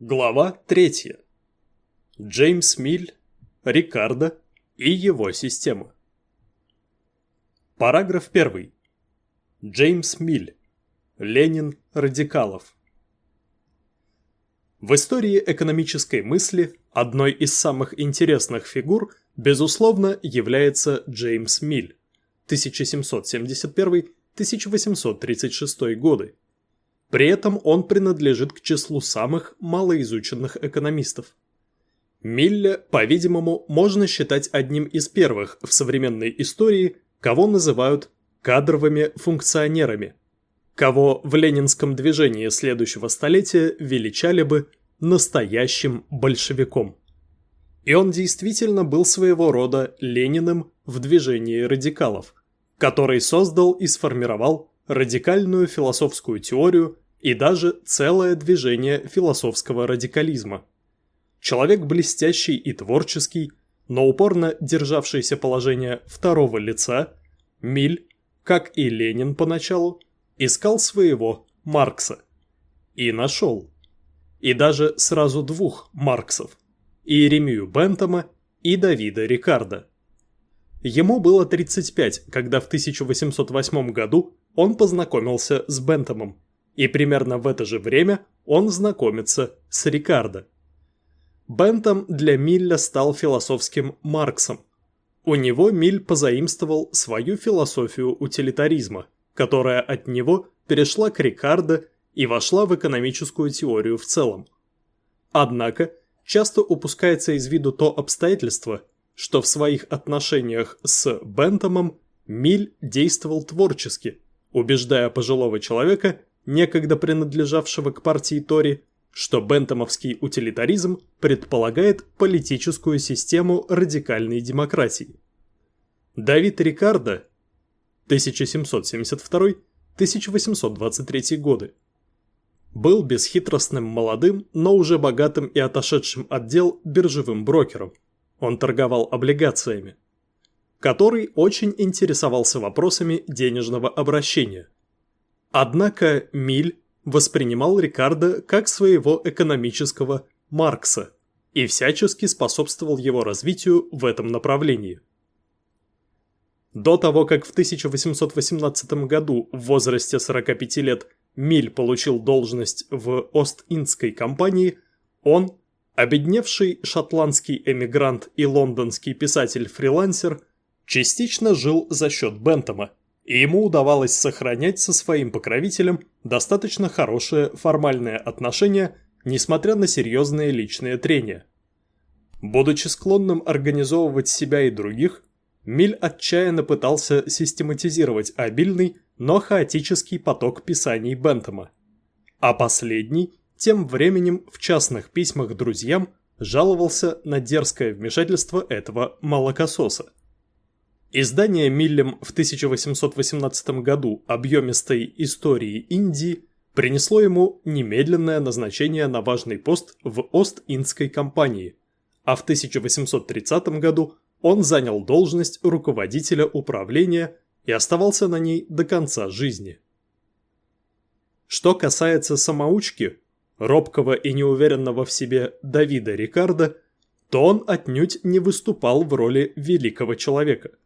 Глава 3. Джеймс Миль, Рикардо и его система. Параграф 1. Джеймс Миль. Ленин радикалов. В истории экономической мысли одной из самых интересных фигур, безусловно, является Джеймс Миль 1771-1836 годы при этом он принадлежит к числу самых малоизученных экономистов. Милля, по-видимому, можно считать одним из первых в современной истории, кого называют кадровыми функционерами, кого в ленинском движении следующего столетия величали бы настоящим большевиком. И он действительно был своего рода Лениным в движении радикалов, который создал и сформировал радикальную философскую теорию и даже целое движение философского радикализма. Человек блестящий и творческий, но упорно державшийся положение второго лица, Миль, как и Ленин поначалу, искал своего Маркса. И нашел. И даже сразу двух Марксов – Иеремию Бентома и Давида Рикардо. Ему было 35, когда в 1808 году он познакомился с Бентомом, и примерно в это же время он знакомится с Рикардо. Бентом для Милля стал философским Марксом. У него Миль позаимствовал свою философию утилитаризма, которая от него перешла к Рикардо и вошла в экономическую теорию в целом. Однако, часто упускается из виду то обстоятельство, что в своих отношениях с Бентомом Миль действовал творчески, убеждая пожилого человека, некогда принадлежавшего к партии Тори, что бентомовский утилитаризм предполагает политическую систему радикальной демократии. Давид Рикардо 1772-1823 годы был бесхитростным молодым, но уже богатым и отошедшим от дел биржевым брокером. Он торговал облигациями который очень интересовался вопросами денежного обращения. Однако Миль воспринимал Рикардо как своего экономического Маркса и всячески способствовал его развитию в этом направлении. До того, как в 1818 году в возрасте 45 лет Миль получил должность в Ост-Индской компании, он, обедневший шотландский эмигрант и лондонский писатель-фрилансер, частично жил за счет Бентома, и ему удавалось сохранять со своим покровителем достаточно хорошее формальное отношение, несмотря на серьезные личные трения. Будучи склонным организовывать себя и других, Миль отчаянно пытался систематизировать обильный, но хаотический поток писаний Бентома. А последний, тем временем в частных письмах друзьям, жаловался на дерзкое вмешательство этого молокососа. Издание Миллем в 1818 году объемистой истории Индии принесло ему немедленное назначение на важный пост в Ост-Индской компании, а в 1830 году он занял должность руководителя управления и оставался на ней до конца жизни. Что касается самоучки, робкого и неуверенного в себе Давида Рикардо, то он отнюдь не выступал в роли великого человека –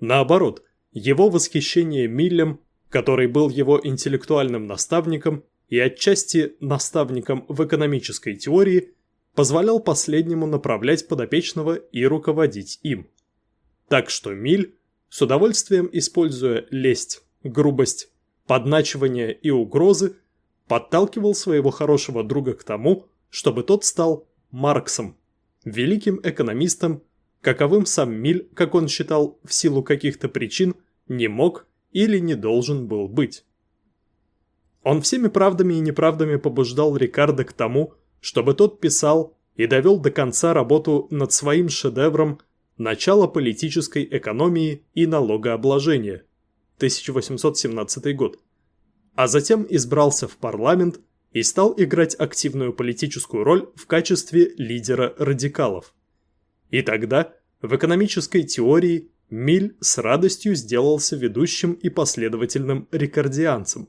Наоборот, его восхищение Миллем, который был его интеллектуальным наставником и отчасти наставником в экономической теории, позволял последнему направлять подопечного и руководить им. Так что Миль, с удовольствием используя лесть, грубость, подначивание и угрозы, подталкивал своего хорошего друга к тому, чтобы тот стал Марксом, великим экономистом каковым сам Миль, как он считал, в силу каких-то причин, не мог или не должен был быть. Он всеми правдами и неправдами побуждал Рикардо к тому, чтобы тот писал и довел до конца работу над своим шедевром «Начало политической экономии и налогообложения» 1817 год, а затем избрался в парламент и стал играть активную политическую роль в качестве лидера радикалов. И тогда, в экономической теории, Миль с радостью сделался ведущим и последовательным рекордианцем.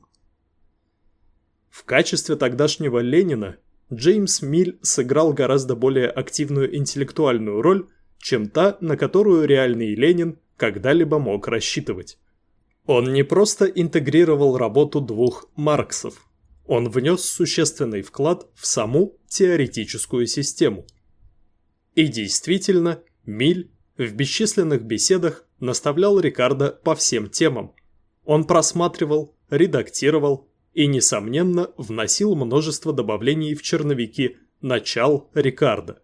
В качестве тогдашнего Ленина Джеймс Миль сыграл гораздо более активную интеллектуальную роль, чем та, на которую реальный Ленин когда-либо мог рассчитывать. Он не просто интегрировал работу двух Марксов, он внес существенный вклад в саму теоретическую систему. И действительно, Миль в бесчисленных беседах наставлял Рикардо по всем темам. Он просматривал, редактировал и, несомненно, вносил множество добавлений в черновики начал Рикардо.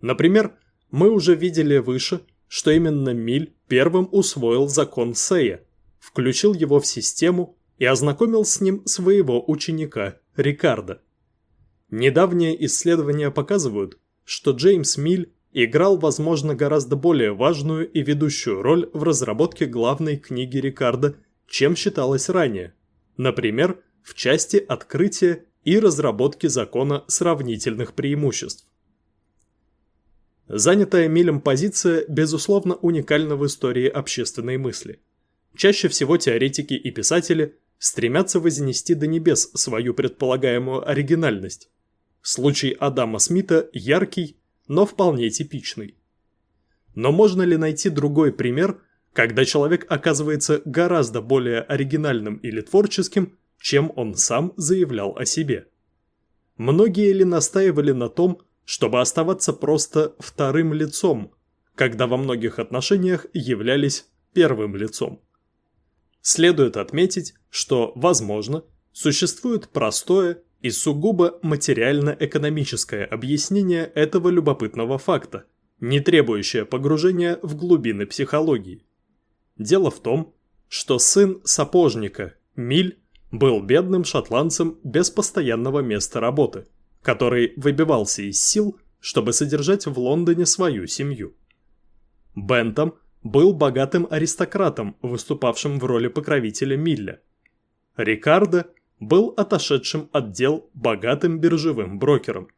Например, мы уже видели выше, что именно Миль первым усвоил закон Сея, включил его в систему и ознакомил с ним своего ученика Рикардо. Недавние исследования показывают, что Джеймс Миль играл, возможно, гораздо более важную и ведущую роль в разработке главной книги Рикардо, чем считалось ранее. Например, в части открытия и разработки закона сравнительных преимуществ. Занятая Милем позиция, безусловно, уникальна в истории общественной мысли. Чаще всего теоретики и писатели стремятся вознести до небес свою предполагаемую оригинальность. Случай Адама Смита яркий, но вполне типичный. Но можно ли найти другой пример, когда человек оказывается гораздо более оригинальным или творческим, чем он сам заявлял о себе? Многие ли настаивали на том, чтобы оставаться просто вторым лицом, когда во многих отношениях являлись первым лицом? Следует отметить, что, возможно, существует простое и сугубо материально-экономическое объяснение этого любопытного факта, не требующее погружения в глубины психологии. Дело в том, что сын сапожника, Миль, был бедным шотландцем без постоянного места работы, который выбивался из сил, чтобы содержать в Лондоне свою семью. Бентом был богатым аристократом, выступавшим в роли покровителя Милля. Рикардо был отошедшим от дел богатым биржевым брокером.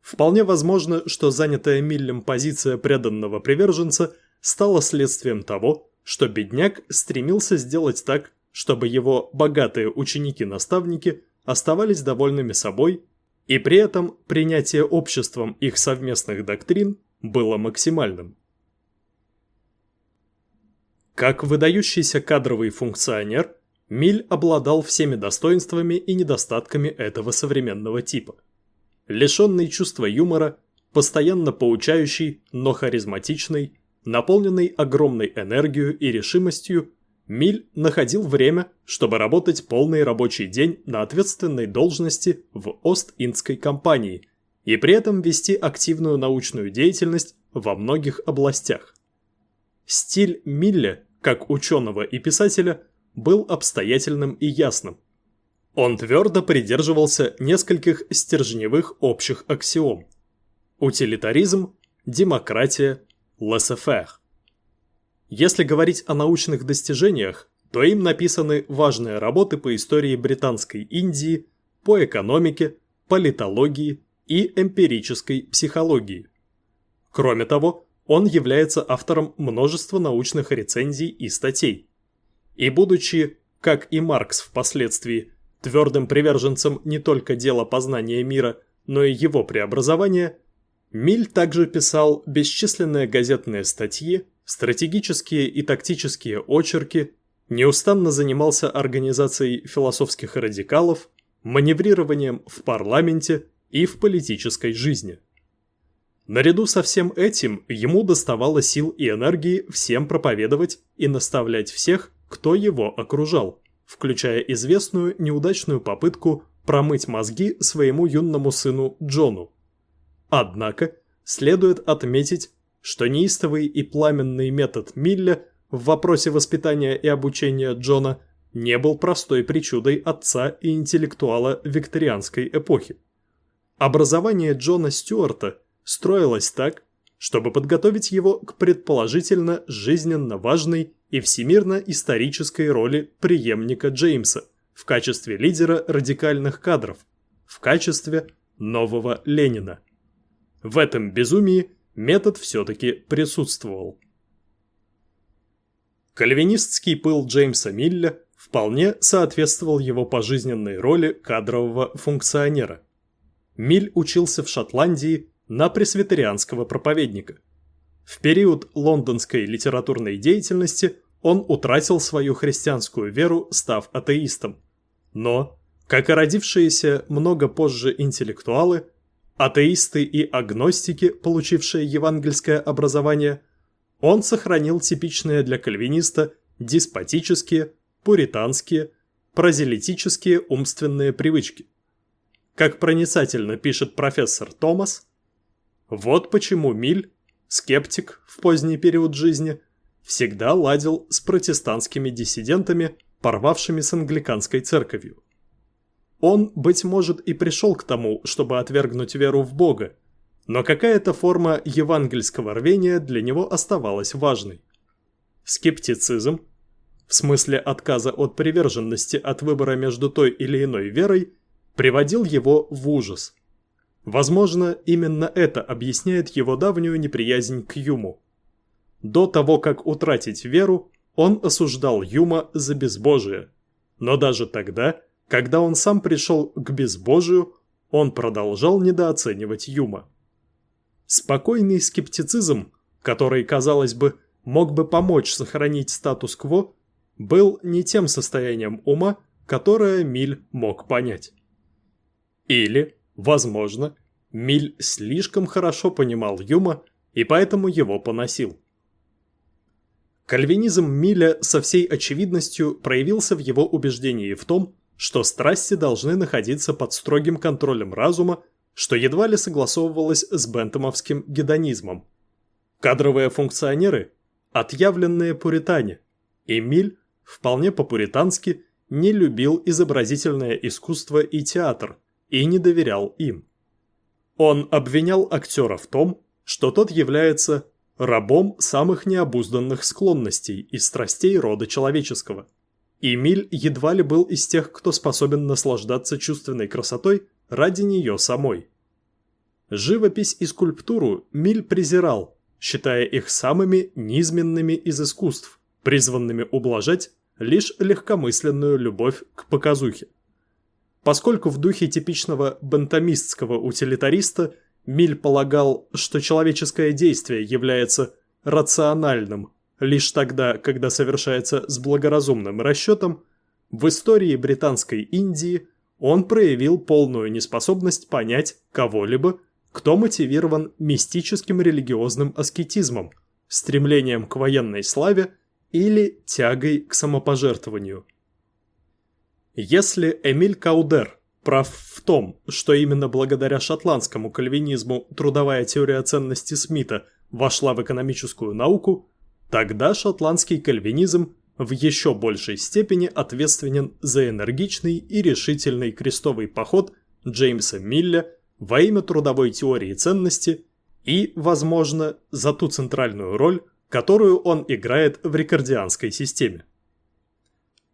Вполне возможно, что занятая Миллем позиция преданного приверженца стала следствием того, что бедняк стремился сделать так, чтобы его богатые ученики-наставники оставались довольными собой, и при этом принятие обществом их совместных доктрин было максимальным. Как выдающийся кадровый функционер, Миль обладал всеми достоинствами и недостатками этого современного типа. Лишенный чувства юмора, постоянно поучающий, но харизматичный, наполненный огромной энергией и решимостью, Миль находил время, чтобы работать полный рабочий день на ответственной должности в Ост-Индской компании и при этом вести активную научную деятельность во многих областях. Стиль Милля, как ученого и писателя, был обстоятельным и ясным. Он твердо придерживался нескольких стержневых общих аксиом. Утилитаризм, демократия, laissez-faire. Если говорить о научных достижениях, то им написаны важные работы по истории Британской Индии, по экономике, политологии и эмпирической психологии. Кроме того, он является автором множества научных рецензий и статей. И будучи, как и Маркс впоследствии, твердым приверженцем не только дела познания мира, но и его преобразования, Миль также писал бесчисленные газетные статьи, стратегические и тактические очерки, неустанно занимался организацией философских радикалов, маневрированием в парламенте и в политической жизни. Наряду со всем этим ему доставало сил и энергии всем проповедовать и наставлять всех, кто его окружал, включая известную неудачную попытку промыть мозги своему юному сыну Джону. Однако, следует отметить, что неистовый и пламенный метод Милля в вопросе воспитания и обучения Джона не был простой причудой отца и интеллектуала викторианской эпохи. Образование Джона Стюарта строилось так, чтобы подготовить его к предположительно жизненно важной и всемирно-исторической роли преемника Джеймса в качестве лидера радикальных кадров, в качестве нового Ленина. В этом безумии метод все-таки присутствовал. Кальвинистский пыл Джеймса Милля вполне соответствовал его пожизненной роли кадрового функционера. Миль учился в Шотландии на пресвитерианского проповедника. В период лондонской литературной деятельности он утратил свою христианскую веру, став атеистом. Но, как и родившиеся много позже интеллектуалы, атеисты и агностики, получившие евангельское образование, он сохранил типичные для кальвиниста деспотические, пуританские, прозелитические умственные привычки. Как проницательно пишет профессор Томас, вот почему Миль, скептик в поздний период жизни, всегда ладил с протестантскими диссидентами, порвавшими с англиканской церковью. Он, быть может, и пришел к тому, чтобы отвергнуть веру в Бога, но какая-то форма евангельского рвения для него оставалась важной. Скептицизм, в смысле отказа от приверженности от выбора между той или иной верой, приводил его в ужас. Возможно, именно это объясняет его давнюю неприязнь к Юму. До того, как утратить веру, он осуждал Юма за безбожие. Но даже тогда, когда он сам пришел к безбожию, он продолжал недооценивать Юма. Спокойный скептицизм, который, казалось бы, мог бы помочь сохранить статус-кво, был не тем состоянием ума, которое Миль мог понять. Или, возможно, Миль слишком хорошо понимал Юма и поэтому его поносил. Кальвинизм Миля со всей очевидностью проявился в его убеждении в том, что страсти должны находиться под строгим контролем разума, что едва ли согласовывалось с бентомовским гедонизмом. Кадровые функционеры – отъявленные пуритане, и Миль вполне по-пуритански не любил изобразительное искусство и театр и не доверял им. Он обвинял актера в том, что тот является рабом самых необузданных склонностей и страстей рода человеческого. Эмиль едва ли был из тех, кто способен наслаждаться чувственной красотой ради нее самой. Живопись и скульптуру Миль презирал, считая их самыми низменными из искусств, призванными ублажать лишь легкомысленную любовь к показухе. Поскольку в духе типичного бентамистского утилитариста Миль полагал, что человеческое действие является рациональным лишь тогда, когда совершается с благоразумным расчетом, в истории Британской Индии он проявил полную неспособность понять кого-либо, кто мотивирован мистическим религиозным аскетизмом, стремлением к военной славе или тягой к самопожертвованию. Если Эмиль Каудер прав в том, что именно благодаря шотландскому кальвинизму трудовая теория ценности Смита вошла в экономическую науку, тогда шотландский кальвинизм в еще большей степени ответственен за энергичный и решительный крестовый поход Джеймса Милля во имя трудовой теории ценности и, возможно, за ту центральную роль, которую он играет в рекордианской системе.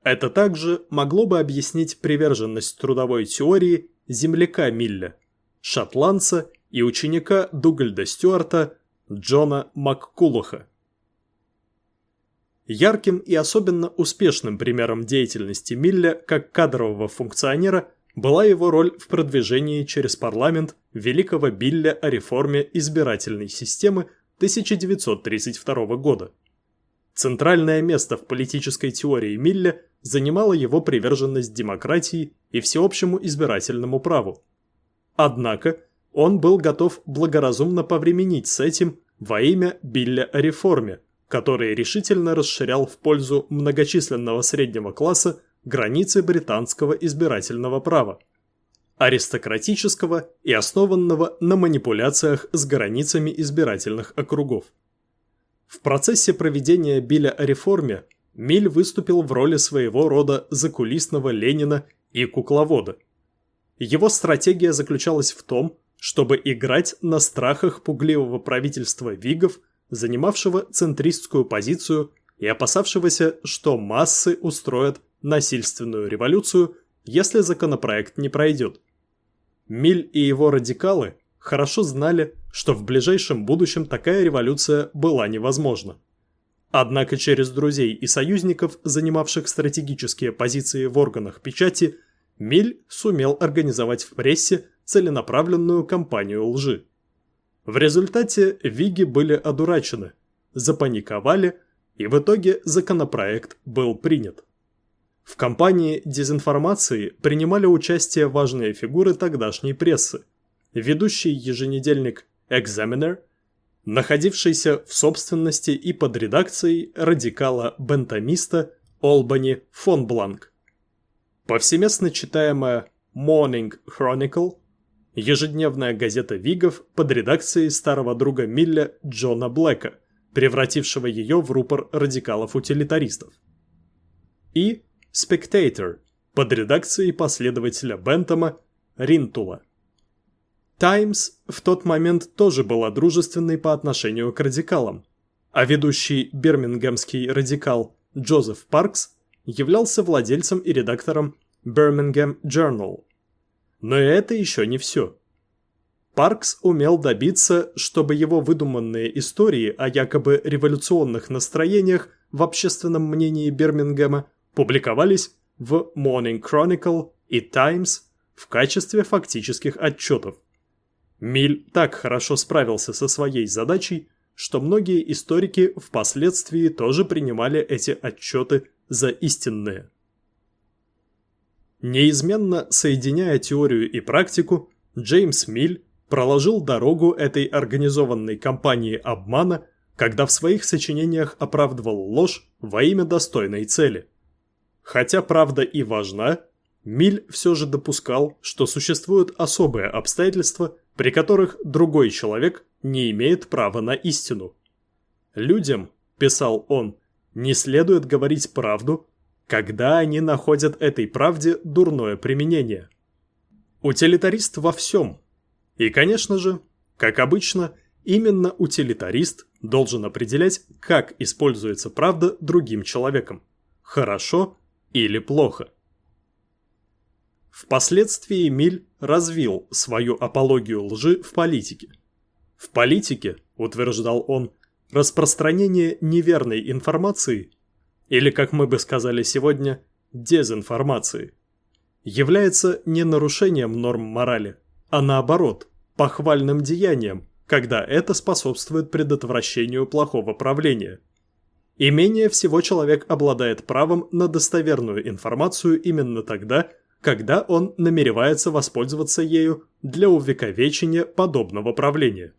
Это также могло бы объяснить приверженность трудовой теории земляка Милля, шотландца и ученика Дугальда Стюарта Джона МакКулоха. Ярким и особенно успешным примером деятельности Милля как кадрового функционера была его роль в продвижении через парламент Великого Билля о реформе избирательной системы 1932 года. Центральное место в политической теории Милля занимала его приверженность демократии и всеобщему избирательному праву. Однако он был готов благоразумно повременить с этим во имя Билля о реформе, который решительно расширял в пользу многочисленного среднего класса границы британского избирательного права, аристократического и основанного на манипуляциях с границами избирательных округов. В процессе проведения Билля о реформе Миль выступил в роли своего рода закулисного Ленина и кукловода. Его стратегия заключалась в том, чтобы играть на страхах пугливого правительства Вигов, занимавшего центристскую позицию и опасавшегося, что массы устроят насильственную революцию, если законопроект не пройдет. Миль и его радикалы хорошо знали, что в ближайшем будущем такая революция была невозможна. Однако через друзей и союзников, занимавших стратегические позиции в органах печати, Миль сумел организовать в прессе целенаправленную кампанию лжи. В результате Виги были одурачены, запаниковали, и в итоге законопроект был принят. В кампании дезинформации принимали участие важные фигуры тогдашней прессы, ведущий еженедельник Examiner, находившийся в собственности и под редакцией радикала-бентамиста Олбани фон Бланк. Повсеместно читаемая Morning Chronicle, ежедневная газета Вигов под редакцией старого друга Милля Джона Блэка, превратившего ее в рупор радикалов-утилитаристов. И Spectator под редакцией последователя Бентома Ринтула. Times в тот момент тоже была дружественной по отношению к радикалам, а ведущий бирмингемский радикал Джозеф Паркс являлся владельцем и редактором Birmingham Journal. Но это еще не все. Паркс умел добиться, чтобы его выдуманные истории о якобы революционных настроениях в общественном мнении Бирмингема публиковались в Morning Chronicle и Times в качестве фактических отчетов. Миль так хорошо справился со своей задачей, что многие историки впоследствии тоже принимали эти отчеты за истинные. Неизменно соединяя теорию и практику, Джеймс Миль проложил дорогу этой организованной кампании обмана, когда в своих сочинениях оправдывал ложь во имя достойной цели. Хотя правда и важна, Миль все же допускал, что существуют особые обстоятельства, при которых другой человек не имеет права на истину. Людям, писал он, не следует говорить правду, когда они находят этой правде дурное применение. Утилитарист во всем. И, конечно же, как обычно, именно утилитарист должен определять, как используется правда другим человеком. Хорошо или плохо. Впоследствии Миль развил свою апологию лжи в политике. В политике, утверждал он, распространение неверной информации, или, как мы бы сказали сегодня, дезинформации, является не нарушением норм морали, а наоборот, похвальным деянием, когда это способствует предотвращению плохого правления. И менее всего человек обладает правом на достоверную информацию именно тогда, когда он намеревается воспользоваться ею для увековечения подобного правления.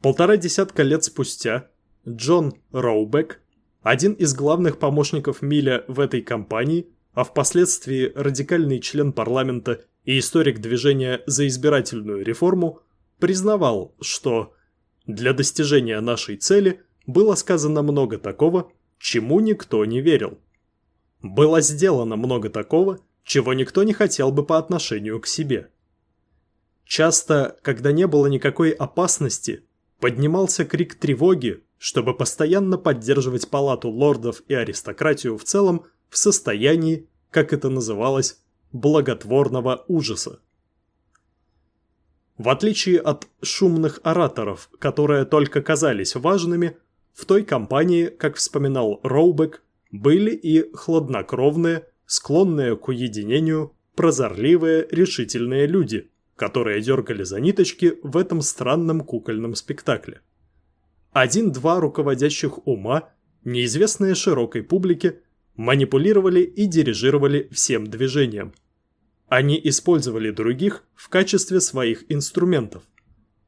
Полтора десятка лет спустя Джон Роубек, один из главных помощников Миля в этой кампании, а впоследствии радикальный член парламента и историк движения за избирательную реформу, признавал, что для достижения нашей цели было сказано много такого, чему никто не верил. Было сделано много такого, чего никто не хотел бы по отношению к себе. Часто, когда не было никакой опасности, поднимался крик тревоги, чтобы постоянно поддерживать палату лордов и аристократию в целом в состоянии, как это называлось, благотворного ужаса. В отличие от шумных ораторов, которые только казались важными, в той кампании, как вспоминал Роубек, были и хладнокровные, склонные к уединению, прозорливые, решительные люди, которые дергали за ниточки в этом странном кукольном спектакле. Один-два руководящих ума, неизвестные широкой публике, манипулировали и дирижировали всем движением. Они использовали других в качестве своих инструментов,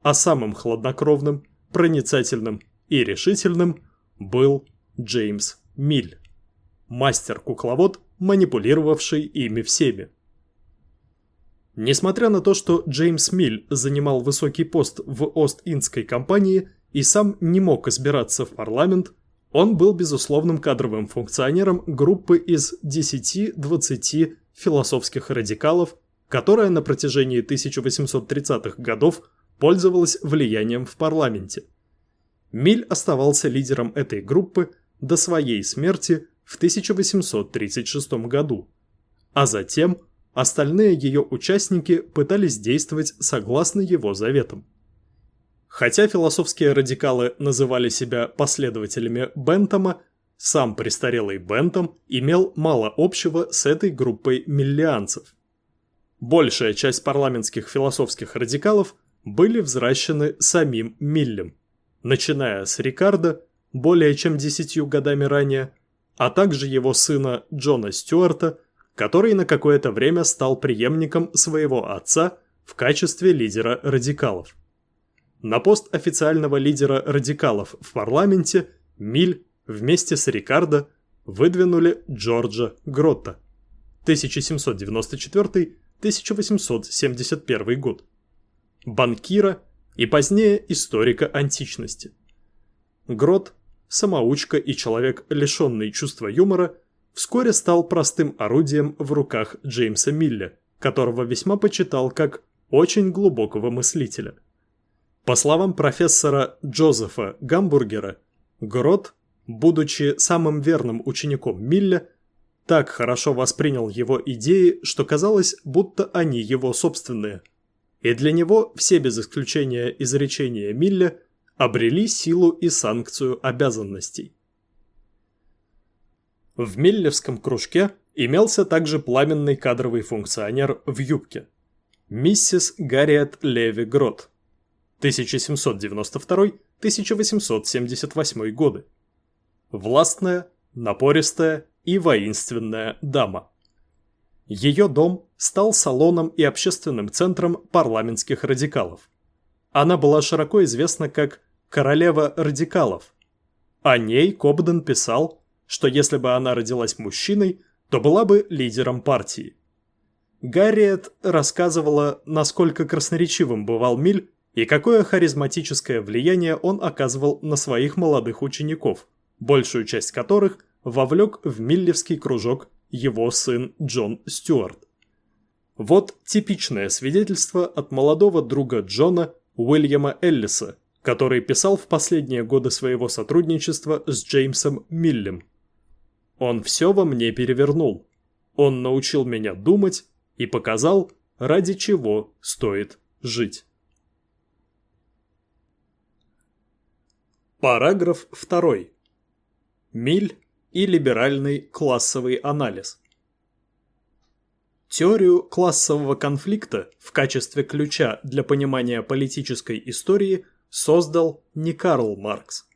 а самым хладнокровным, проницательным и решительным был Джеймс Миль мастер-кукловод, манипулировавший ими всеми. Несмотря на то, что Джеймс Миль занимал высокий пост в Ост-Индской компании и сам не мог избираться в парламент, он был безусловным кадровым функционером группы из 10-20 философских радикалов, которая на протяжении 1830-х годов пользовалась влиянием в парламенте. Миль оставался лидером этой группы до своей смерти в 1836 году, а затем остальные ее участники пытались действовать согласно его заветам. Хотя философские радикалы называли себя последователями Бентома, сам престарелый Бентом имел мало общего с этой группой миллианцев. большая часть парламентских философских радикалов были взращены самим Миллем, начиная с Рикардо более чем десятью годами ранее, а также его сына Джона Стюарта, который на какое-то время стал преемником своего отца в качестве лидера радикалов. На пост официального лидера радикалов в парламенте Миль вместе с Рикардо выдвинули Джорджа Гротта 1794-1871 год, банкира и позднее историка античности. Грот, самоучка и человек, лишенный чувства юмора, вскоре стал простым орудием в руках Джеймса Милля, которого весьма почитал как очень глубокого мыслителя. По словам профессора Джозефа Гамбургера, Грот, будучи самым верным учеником Милля, так хорошо воспринял его идеи, что казалось, будто они его собственные. И для него все без исключения изречения Милля обрели силу и санкцию обязанностей. В Миллевском кружке имелся также пламенный кадровый функционер в юбке. Миссис Гарриет Леви Грот, 1792-1878 годы. Властная, напористая и воинственная дама. Ее дом стал салоном и общественным центром парламентских радикалов. Она была широко известна как «королева радикалов». О ней Кобден писал, что если бы она родилась мужчиной, то была бы лидером партии. Гарриет рассказывала, насколько красноречивым бывал Миль и какое харизматическое влияние он оказывал на своих молодых учеников, большую часть которых вовлек в Миллевский кружок его сын Джон Стюарт. Вот типичное свидетельство от молодого друга Джона Уильяма Эллиса, который писал в последние годы своего сотрудничества с Джеймсом Миллем. «Он все во мне перевернул. Он научил меня думать и показал, ради чего стоит жить». Параграф 2. Миль и либеральный классовый анализ. Теорию классового конфликта в качестве ключа для понимания политической истории создал не Карл Маркс.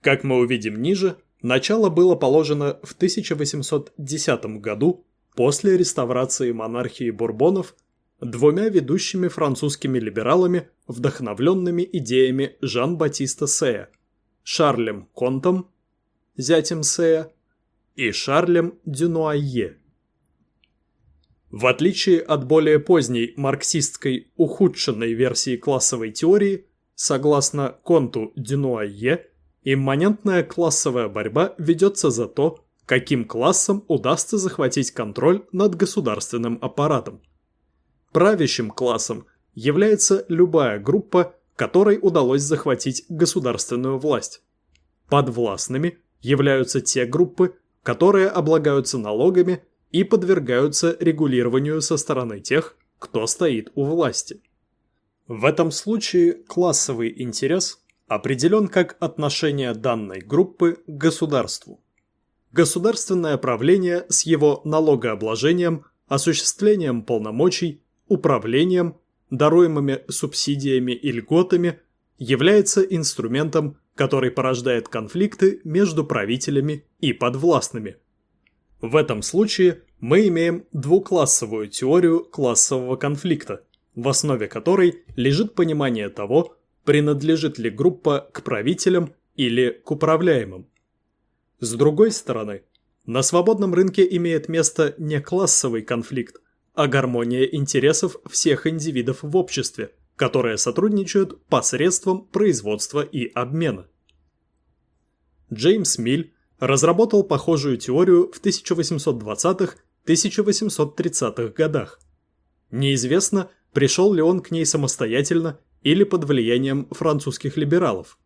Как мы увидим ниже, начало было положено в 1810 году после реставрации монархии Бурбонов двумя ведущими французскими либералами, вдохновленными идеями Жан-Батиста Сея – Шарлем Контом, зятем Сея, и Шарлем Дюнуайе. В отличие от более поздней марксистской ухудшенной версии классовой теории, согласно Конту Дюнуайе, имманентная классовая борьба ведется за то, каким классам удастся захватить контроль над государственным аппаратом. Правящим классом является любая группа, которой удалось захватить государственную власть. Подвластными являются те группы, которые облагаются налогами и подвергаются регулированию со стороны тех, кто стоит у власти. В этом случае классовый интерес определен как отношение данной группы к государству. Государственное правление с его налогообложением, осуществлением полномочий, управлением даруемыми субсидиями и льготами, является инструментом, который порождает конфликты между правителями и подвластными. В этом случае мы имеем двуклассовую теорию классового конфликта, в основе которой лежит понимание того, принадлежит ли группа к правителям или к управляемым. С другой стороны, на свободном рынке имеет место не классовый конфликт, а гармония интересов всех индивидов в обществе, которые сотрудничают посредством производства и обмена. Джеймс Миль разработал похожую теорию в 1820-1830-х годах. Неизвестно, пришел ли он к ней самостоятельно или под влиянием французских либералов.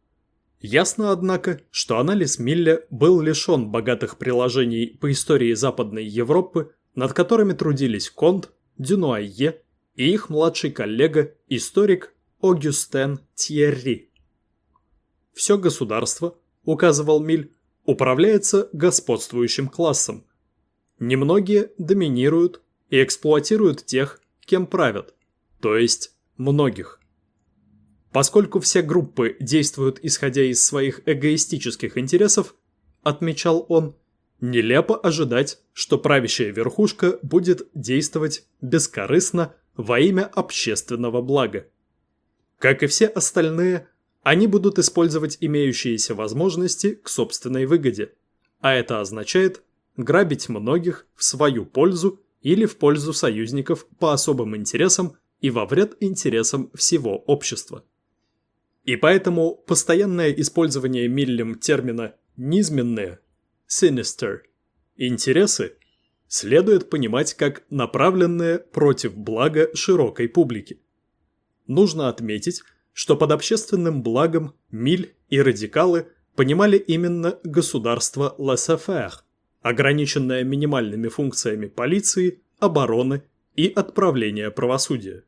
Ясно, однако, что анализ Милля был лишен богатых приложений по истории Западной Европы над которыми трудились Конт, Дюнуайе и их младший коллега, историк Огюстен Тьерри. Все государство, указывал Миль, управляется господствующим классом. Немногие доминируют и эксплуатируют тех, кем правят, то есть многих. Поскольку все группы действуют исходя из своих эгоистических интересов, отмечал он, нелепо ожидать, что правящая верхушка будет действовать бескорыстно во имя общественного блага. Как и все остальные, они будут использовать имеющиеся возможности к собственной выгоде, а это означает грабить многих в свою пользу или в пользу союзников по особым интересам и во вред интересам всего общества. И поэтому постоянное использование Миллем термина «низменные» sinister интересы следует понимать как направленные против блага широкой публики. Нужно отметить, что под общественным благом Миль и радикалы понимали именно государство laissez-faire, ограниченное минимальными функциями полиции, обороны и отправления правосудия.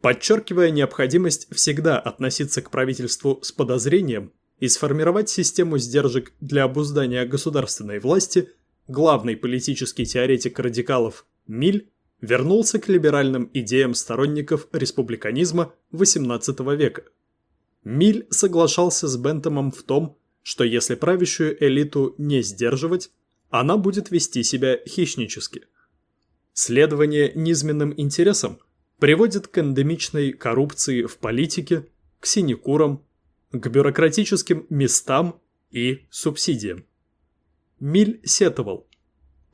Подчеркивая необходимость всегда относиться к правительству с подозрением и сформировать систему сдержек для обуздания государственной власти, главный политический теоретик радикалов Миль вернулся к либеральным идеям сторонников республиканизма XVIII века. Миль соглашался с Бентомом в том, что если правящую элиту не сдерживать, она будет вести себя хищнически. Следование низменным интересам приводит к эндемичной коррупции в политике, к синекурам, к бюрократическим местам и субсидиям. Миль сетовал.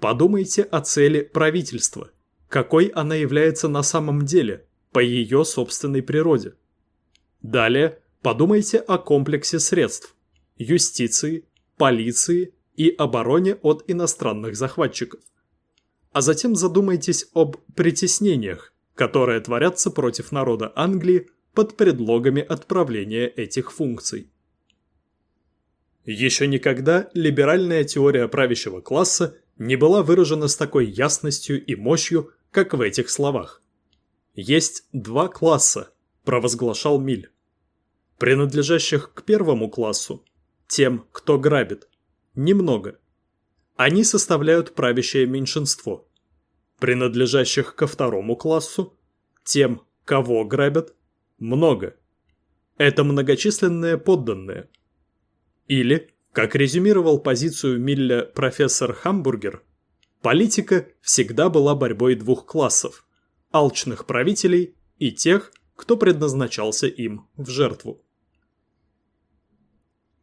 Подумайте о цели правительства, какой она является на самом деле, по ее собственной природе. Далее подумайте о комплексе средств – юстиции, полиции и обороне от иностранных захватчиков. А затем задумайтесь об притеснениях, которые творятся против народа Англии под предлогами отправления этих функций. Еще никогда либеральная теория правящего класса не была выражена с такой ясностью и мощью, как в этих словах. Есть два класса, провозглашал Миль. Принадлежащих к первому классу, тем, кто грабит, немного. Они составляют правящее меньшинство. Принадлежащих ко второму классу, тем, кого грабят, много. Это многочисленные подданные. Или, как резюмировал позицию Милля профессор Хамбургер, политика всегда была борьбой двух классов – алчных правителей и тех, кто предназначался им в жертву.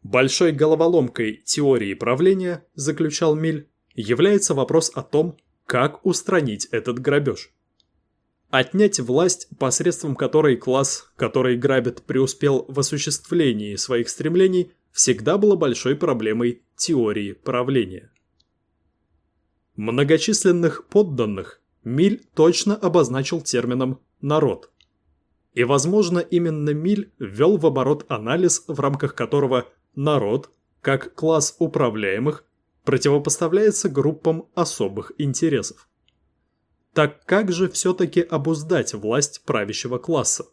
Большой головоломкой теории правления, заключал Миль, является вопрос о том, как устранить этот грабеж. Отнять власть, посредством которой класс, который грабит, преуспел в осуществлении своих стремлений, всегда было большой проблемой теории правления. Многочисленных подданных Миль точно обозначил термином «народ». И, возможно, именно Миль ввел в оборот анализ, в рамках которого народ, как класс управляемых, противопоставляется группам особых интересов. Так как же все-таки обуздать власть правящего класса?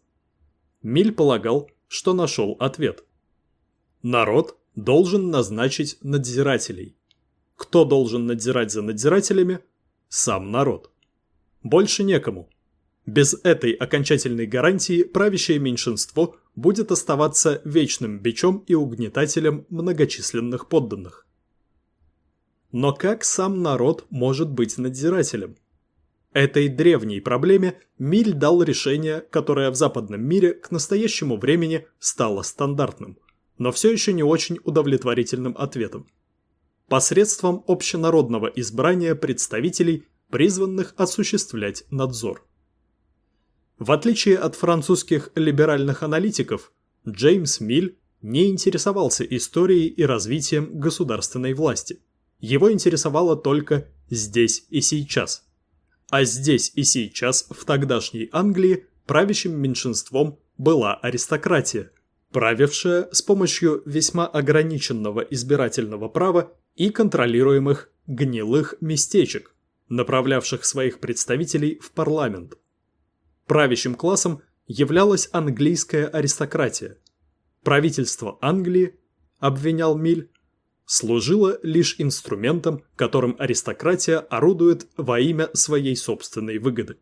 Миль полагал, что нашел ответ. Народ должен назначить надзирателей. Кто должен надзирать за надзирателями? Сам народ. Больше некому. Без этой окончательной гарантии правящее меньшинство будет оставаться вечным бичом и угнетателем многочисленных подданных. Но как сам народ может быть надзирателем? Этой древней проблеме Миль дал решение, которое в западном мире к настоящему времени стало стандартным, но все еще не очень удовлетворительным ответом. Посредством общенародного избрания представителей, призванных осуществлять надзор. В отличие от французских либеральных аналитиков, Джеймс Миль не интересовался историей и развитием государственной власти. Его интересовало только здесь и сейчас – а здесь и сейчас, в тогдашней Англии, правящим меньшинством была аристократия, правившая с помощью весьма ограниченного избирательного права и контролируемых гнилых местечек, направлявших своих представителей в парламент. Правящим классом являлась английская аристократия. Правительство Англии, обвинял Миль, служила лишь инструментом, которым аристократия орудует во имя своей собственной выгоды.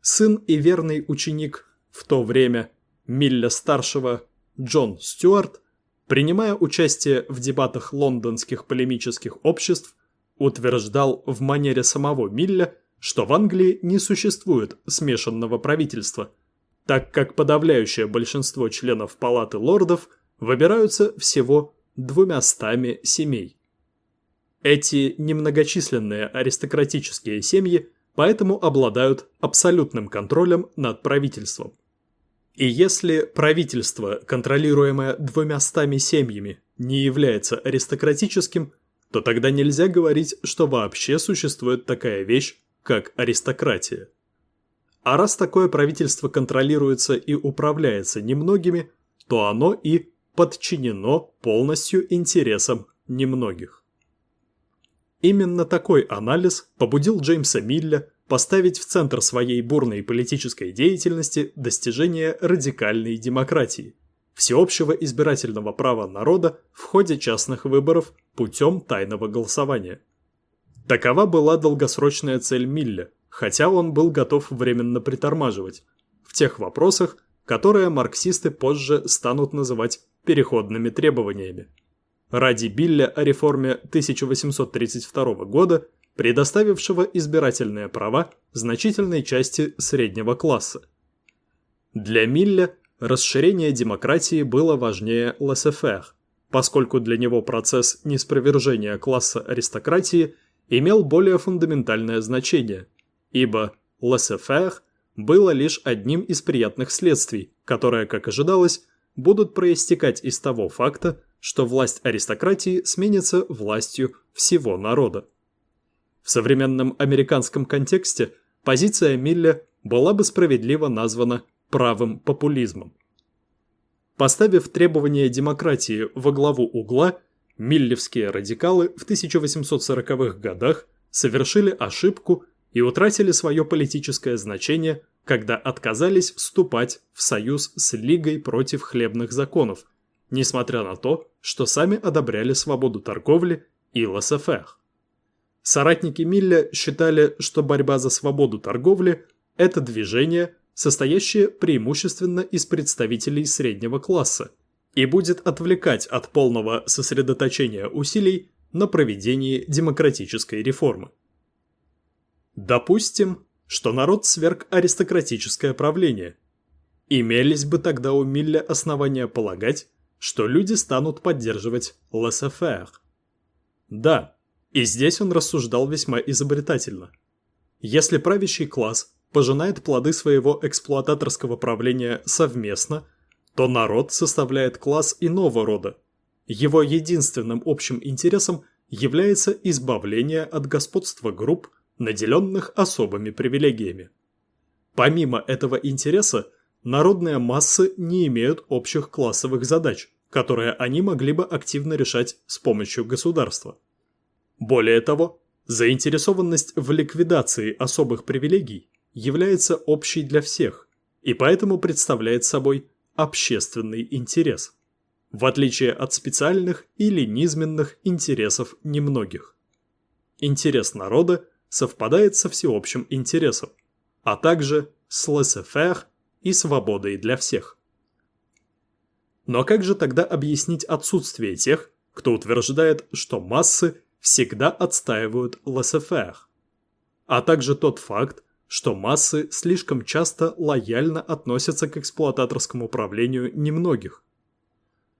сын и верный ученик в то время Милля-старшего Джон Стюарт, принимая участие в дебатах лондонских полемических обществ, утверждал в манере самого Милля, что в Англии не существует смешанного правительства, так как подавляющее большинство членов Палаты лордов выбираются всего двумястами семей. Эти немногочисленные аристократические семьи поэтому обладают абсолютным контролем над правительством. И если правительство, контролируемое двумястами семьями, не является аристократическим, то тогда нельзя говорить, что вообще существует такая вещь, как аристократия. А раз такое правительство контролируется и управляется немногими, то оно и подчинено полностью интересам немногих. Именно такой анализ побудил Джеймса Милля поставить в центр своей бурной политической деятельности достижение радикальной демократии, всеобщего избирательного права народа в ходе частных выборов путем тайного голосования. Такова была долгосрочная цель Милля, хотя он был готов временно притормаживать в тех вопросах, которые марксисты позже станут называть переходными требованиями ради Билля о реформе 1832 года, предоставившего избирательные права значительной части среднего класса. Для Милля расширение демократии было важнее лассефер, поскольку для него процесс неспровержения класса аристократии имел более фундаментальное значение, ибо лассефер было лишь одним из приятных следствий, которые, как ожидалось, будут проистекать из того факта, что власть аристократии сменится властью всего народа. В современном американском контексте позиция Милля была бы справедливо названа правым популизмом. Поставив требования демократии во главу угла, миллевские радикалы в 1840-х годах совершили ошибку и утратили свое политическое значение, когда отказались вступать в союз с Лигой против хлебных законов, несмотря на то, что сами одобряли свободу торговли и лассефер. Соратники Милля считали, что борьба за свободу торговли – это движение, состоящее преимущественно из представителей среднего класса, и будет отвлекать от полного сосредоточения усилий на проведении демократической реформы. Допустим, что народ сверг аристократическое правление. Имелись бы тогда у Милля основания полагать, что люди станут поддерживать laissez Да, и здесь он рассуждал весьма изобретательно. Если правящий класс пожинает плоды своего эксплуататорского правления совместно, то народ составляет класс иного рода. Его единственным общим интересом является избавление от господства групп, наделенных особыми привилегиями. Помимо этого интереса, народные массы не имеют общих классовых задач, которые они могли бы активно решать с помощью государства. Более того, заинтересованность в ликвидации особых привилегий является общей для всех и поэтому представляет собой общественный интерес, в отличие от специальных или низменных интересов немногих. Интерес народа совпадает со всеобщим интересом, а также с laissez и свободой для всех. Но как же тогда объяснить отсутствие тех, кто утверждает, что массы всегда отстаивают laissez А также тот факт, что массы слишком часто лояльно относятся к эксплуататорскому правлению немногих.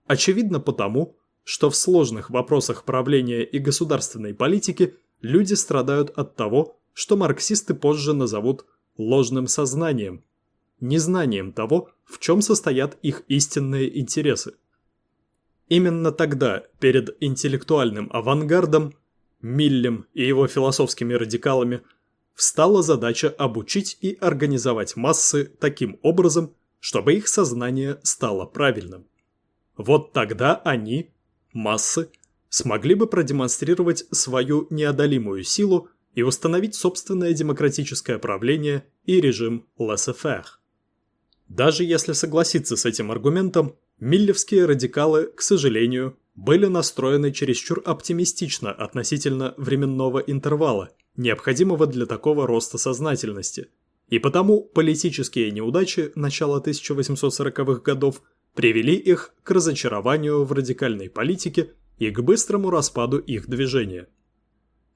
Очевидно потому, что в сложных вопросах правления и государственной политики люди страдают от того, что марксисты позже назовут ложным сознанием – незнанием того, в чем состоят их истинные интересы. Именно тогда перед интеллектуальным авангардом, Миллем и его философскими радикалами встала задача обучить и организовать массы таким образом, чтобы их сознание стало правильным. Вот тогда они, массы, смогли бы продемонстрировать свою неодолимую силу и установить собственное демократическое правление и режим laissez-faire. Даже если согласиться с этим аргументом, миллевские радикалы, к сожалению, были настроены чересчур оптимистично относительно временного интервала, необходимого для такого роста сознательности, и потому политические неудачи начала 1840-х годов привели их к разочарованию в радикальной политике и к быстрому распаду их движения.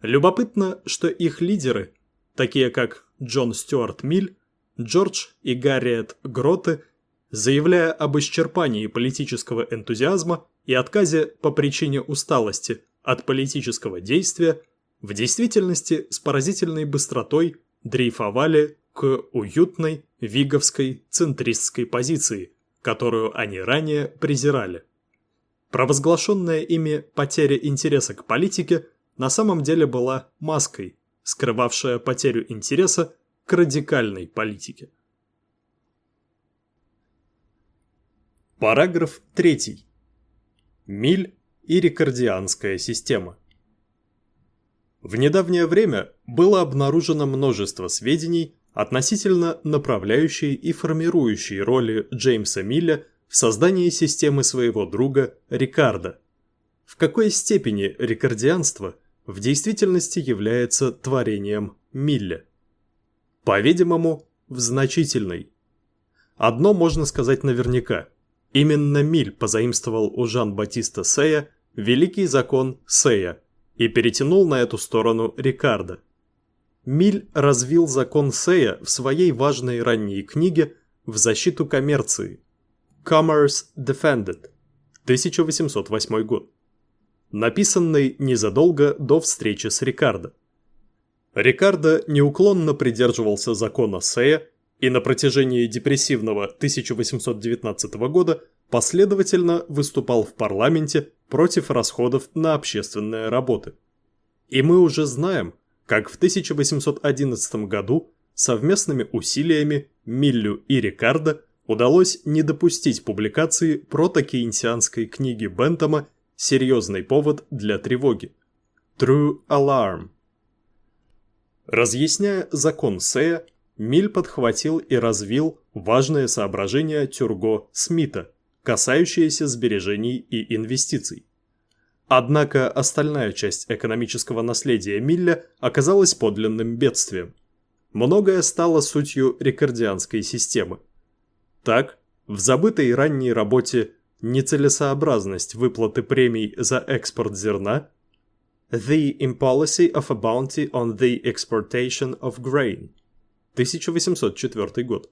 Любопытно, что их лидеры, такие как Джон Стюарт Миль, Джордж и Гарриет Гроте, заявляя об исчерпании политического энтузиазма и отказе по причине усталости от политического действия, в действительности с поразительной быстротой дрейфовали к уютной виговской центристской позиции, которую они ранее презирали. Провозглашенная ими потеря интереса к политике на самом деле была маской, скрывавшая потерю интереса к радикальной политике. Параграф 3. Миль и рекордианская система. В недавнее время было обнаружено множество сведений относительно направляющей и формирующей роли Джеймса Милля в создании системы своего друга Рикардо. В какой степени рекордианство в действительности является творением Милля? По-видимому, в значительной. Одно можно сказать наверняка. Именно Миль позаимствовал у Жан-Батиста Сея великий закон Сея и перетянул на эту сторону Рикардо. Миль развил закон Сея в своей важной ранней книге «В защиту коммерции» Commerce Defended, 1808 год, написанный незадолго до встречи с Рикардо. Рикардо неуклонно придерживался закона Сея и на протяжении депрессивного 1819 года последовательно выступал в парламенте против расходов на общественные работы. И мы уже знаем, как в 1811 году совместными усилиями Миллю и Рикардо удалось не допустить публикации протокейнсианской книги Бентома «Серьезный повод для тревоги» True Alarm. Разъясняя закон Сея, Миль подхватил и развил важные соображения Тюрго Смита, касающиеся сбережений и инвестиций. Однако остальная часть экономического наследия Милля оказалась подлинным бедствием. Многое стало сутью рекордианской системы. Так, в забытой ранней работе «Нецелесообразность выплаты премий за экспорт зерна» The Impolicy of a Bounty on the Exportation of Grain 1804 год.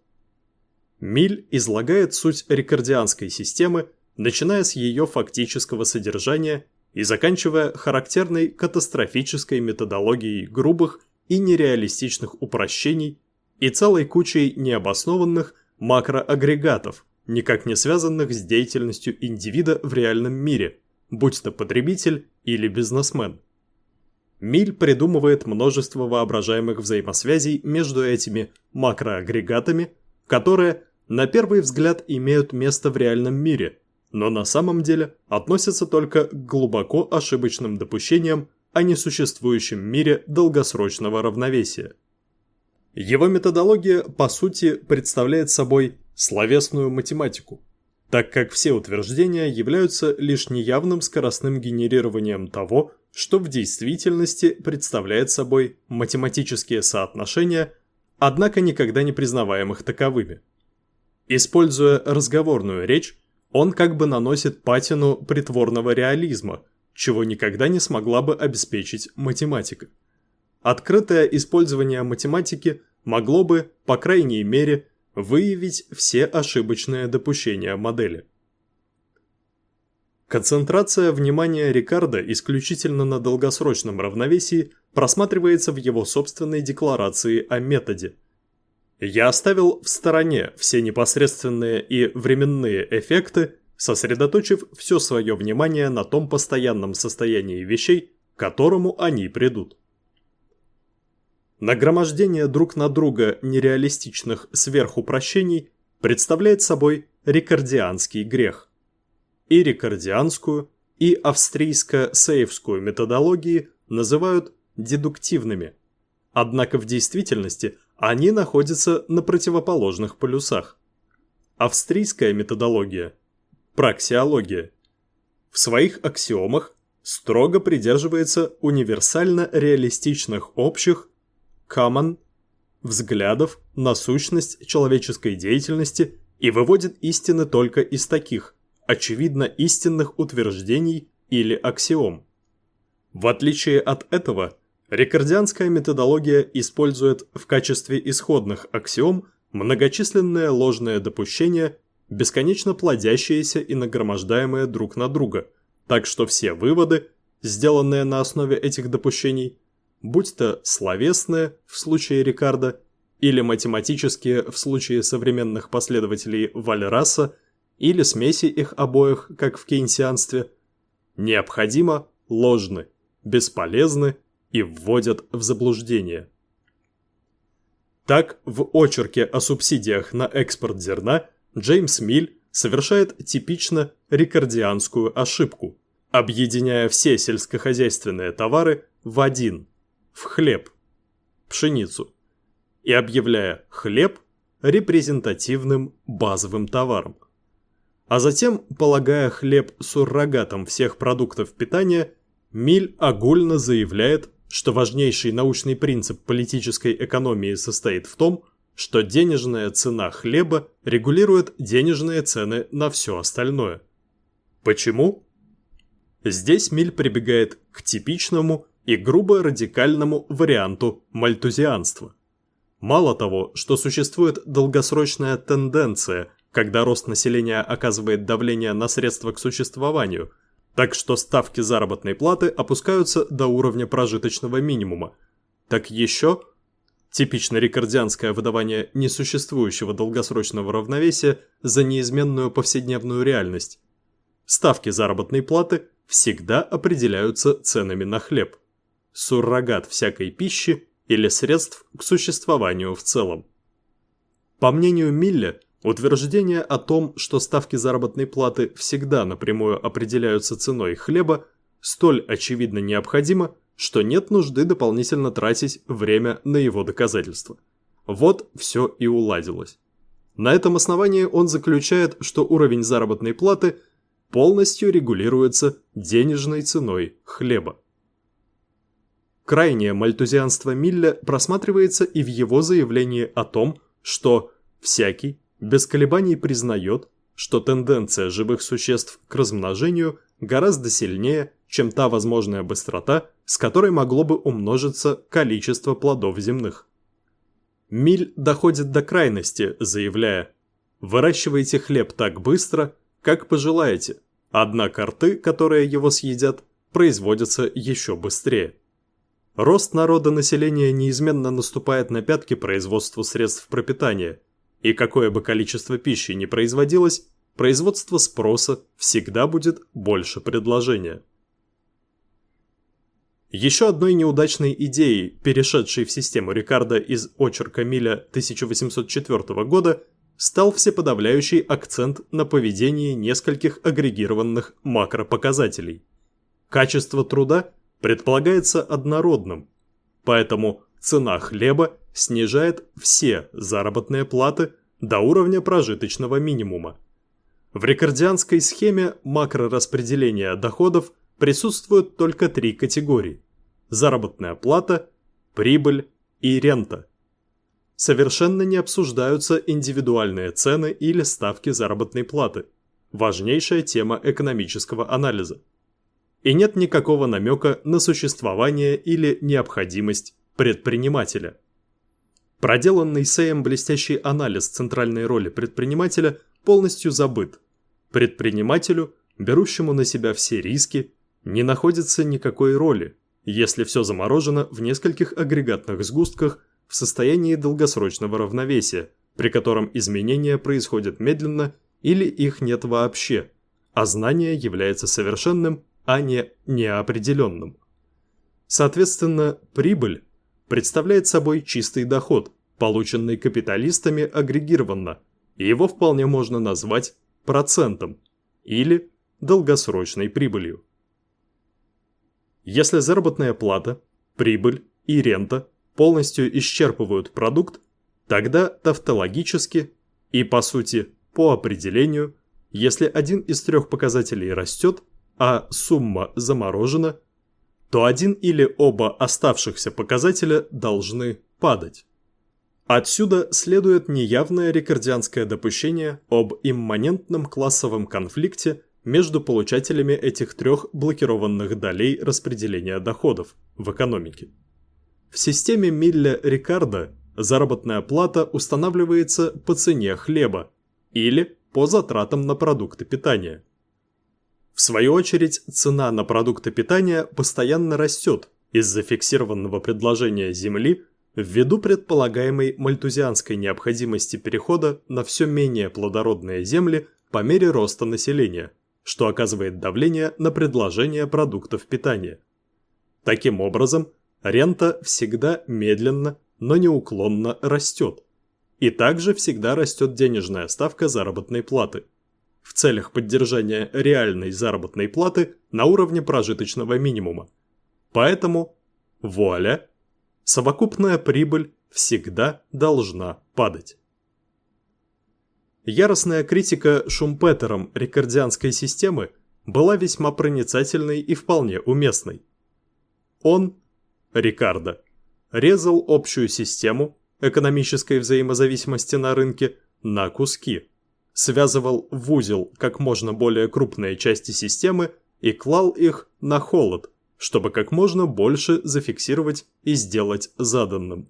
Миль излагает суть рекордианской системы, начиная с ее фактического содержания и заканчивая характерной катастрофической методологией грубых и нереалистичных упрощений и целой кучей необоснованных макроагрегатов, никак не связанных с деятельностью индивида в реальном мире, будь то потребитель или бизнесмен. Миль придумывает множество воображаемых взаимосвязей между этими макроагрегатами, которые, на первый взгляд, имеют место в реальном мире, но на самом деле относятся только к глубоко ошибочным допущениям о несуществующем мире долгосрочного равновесия. Его методология, по сути, представляет собой словесную математику, так как все утверждения являются лишь неявным скоростным генерированием того, что в действительности представляет собой математические соотношения, однако никогда не признаваемых таковыми. Используя разговорную речь, он как бы наносит патину притворного реализма, чего никогда не смогла бы обеспечить математика. Открытое использование математики могло бы, по крайней мере, выявить все ошибочные допущения модели. Концентрация внимания Рикардо исключительно на долгосрочном равновесии просматривается в его собственной декларации о методе. Я оставил в стороне все непосредственные и временные эффекты, сосредоточив все свое внимание на том постоянном состоянии вещей, к которому они придут. Нагромождение друг на друга нереалистичных сверхупрощений представляет собой рекордианский грех и рекордианскую, и австрийско-сейвскую методологии называют дедуктивными. Однако в действительности они находятся на противоположных полюсах. Австрийская методология – праксиология. В своих аксиомах строго придерживается универсально реалистичных общих common взглядов на сущность человеческой деятельности и выводит истины только из таких, очевидно истинных утверждений или аксиом. В отличие от этого, рекордианская методология использует в качестве исходных аксиом многочисленные ложные допущения, бесконечно плодящиеся и нагромождаемые друг на друга, так что все выводы, сделанные на основе этих допущений, будь то словесные в случае Рикардо или математические в случае современных последователей Вальраса, или смеси их обоих, как в кейнсианстве, необходимо ложны, бесполезны и вводят в заблуждение. Так, в очерке о субсидиях на экспорт зерна Джеймс Миль совершает типично рикардианскую ошибку, объединяя все сельскохозяйственные товары в один – в хлеб, пшеницу, и объявляя хлеб репрезентативным базовым товаром. А затем, полагая хлеб суррогатом всех продуктов питания, Миль огульно заявляет, что важнейший научный принцип политической экономии состоит в том, что денежная цена хлеба регулирует денежные цены на все остальное. Почему? Здесь Миль прибегает к типичному и грубо радикальному варианту мальтузианства. Мало того, что существует долгосрочная тенденция, когда рост населения оказывает давление на средства к существованию – так что ставки заработной платы опускаются до уровня прожиточного минимума. Так еще типично рикардианское выдавание несуществующего долгосрочного равновесия за неизменную повседневную реальность. Ставки заработной платы всегда определяются ценами на хлеб. Суррогат всякой пищи или средств к существованию в целом. По мнению Милля, Утверждение о том, что ставки заработной платы всегда напрямую определяются ценой хлеба, столь очевидно необходимо, что нет нужды дополнительно тратить время на его доказательство. Вот все и уладилось. На этом основании он заключает, что уровень заработной платы полностью регулируется денежной ценой хлеба. Крайнее мальтузианство Милля просматривается и в его заявлении о том, что всякий, без колебаний признает, что тенденция живых существ к размножению гораздо сильнее, чем та возможная быстрота, с которой могло бы умножиться количество плодов земных. Миль доходит до крайности, заявляя «Выращивайте хлеб так быстро, как пожелаете, однако рты, которые его съедят, производятся еще быстрее». Рост народа населения неизменно наступает на пятки производству средств пропитания – и какое бы количество пищи ни производилось, производство спроса всегда будет больше предложения. Еще одной неудачной идеей, перешедшей в систему Рикардо из очерка Миля 1804 года, стал всеподавляющий акцент на поведении нескольких агрегированных макропоказателей. Качество труда предполагается однородным, поэтому цена хлеба снижает все заработные платы до уровня прожиточного минимума. В рекордианской схеме макрораспределения доходов присутствуют только три категории – заработная плата, прибыль и рента. Совершенно не обсуждаются индивидуальные цены или ставки заработной платы – важнейшая тема экономического анализа. И нет никакого намека на существование или необходимость предпринимателя – Проделанный Сэем блестящий анализ центральной роли предпринимателя полностью забыт. Предпринимателю, берущему на себя все риски, не находится никакой роли, если все заморожено в нескольких агрегатных сгустках в состоянии долгосрочного равновесия, при котором изменения происходят медленно или их нет вообще, а знание является совершенным, а не неопределенным. Соответственно, прибыль представляет собой чистый доход, полученный капиталистами агрегированно, и его вполне можно назвать процентом или долгосрочной прибылью. Если заработная плата, прибыль и рента полностью исчерпывают продукт, тогда тавтологически и, по сути, по определению, если один из трех показателей растет, а сумма заморожена, то один или оба оставшихся показателя должны падать. Отсюда следует неявное рикардианское допущение об имманентном классовом конфликте между получателями этих трех блокированных долей распределения доходов в экономике. В системе Милля-Рикардо заработная плата устанавливается по цене хлеба или по затратам на продукты питания. В свою очередь, цена на продукты питания постоянно растет из-за фиксированного предложения земли ввиду предполагаемой мальтузианской необходимости перехода на все менее плодородные земли по мере роста населения, что оказывает давление на предложение продуктов питания. Таким образом, рента всегда медленно, но неуклонно растет. И также всегда растет денежная ставка заработной платы – в целях поддержания реальной заработной платы на уровне прожиточного минимума. Поэтому, вуаля, совокупная прибыль всегда должна падать. Яростная критика Шумпетером рикардианской системы была весьма проницательной и вполне уместной. Он, Рикардо, резал общую систему экономической взаимозависимости на рынке на куски – связывал в узел как можно более крупные части системы и клал их на холод, чтобы как можно больше зафиксировать и сделать заданным.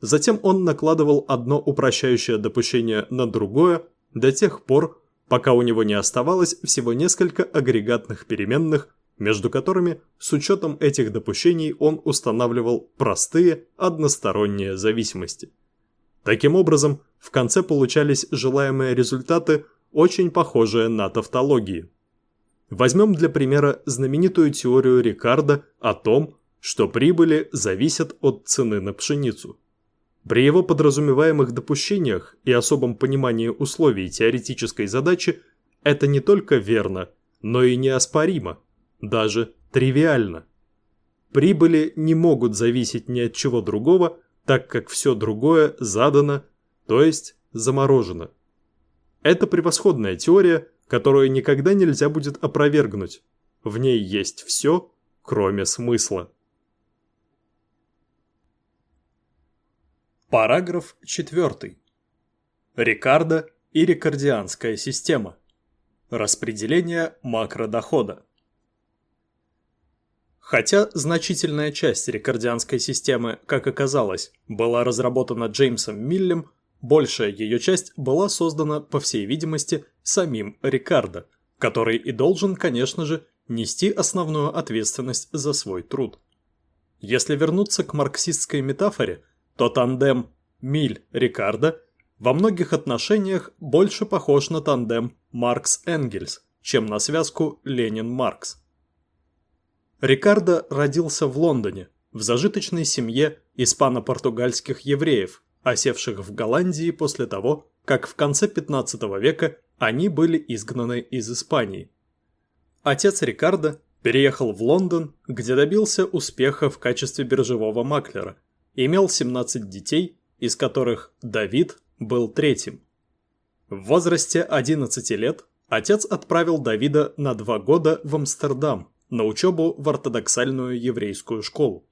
Затем он накладывал одно упрощающее допущение на другое до тех пор, пока у него не оставалось всего несколько агрегатных переменных, между которыми с учетом этих допущений он устанавливал простые односторонние зависимости. Таким образом, в конце получались желаемые результаты, очень похожие на тавтологии. Возьмем для примера знаменитую теорию Рикардо о том, что прибыли зависят от цены на пшеницу. При его подразумеваемых допущениях и особом понимании условий теоретической задачи это не только верно, но и неоспоримо, даже тривиально. Прибыли не могут зависеть ни от чего другого, так как все другое задано то есть заморожено. Это превосходная теория, которую никогда нельзя будет опровергнуть. В ней есть все, кроме смысла. Параграф 4. Рикардо и рикардианская система. Распределение макродохода. Хотя значительная часть рикардианской системы, как оказалось, была разработана Джеймсом Миллем, Большая ее часть была создана, по всей видимости, самим Рикардо, который и должен, конечно же, нести основную ответственность за свой труд. Если вернуться к марксистской метафоре, то тандем Миль-Рикардо во многих отношениях больше похож на тандем Маркс-Энгельс, чем на связку Ленин-Маркс. Рикардо родился в Лондоне, в зажиточной семье испано-португальских евреев, осевших в Голландии после того, как в конце 15 века они были изгнаны из Испании. Отец Рикардо переехал в Лондон, где добился успеха в качестве биржевого маклера, имел 17 детей, из которых Давид был третьим. В возрасте 11 лет отец отправил Давида на два года в Амстердам на учебу в ортодоксальную еврейскую школу.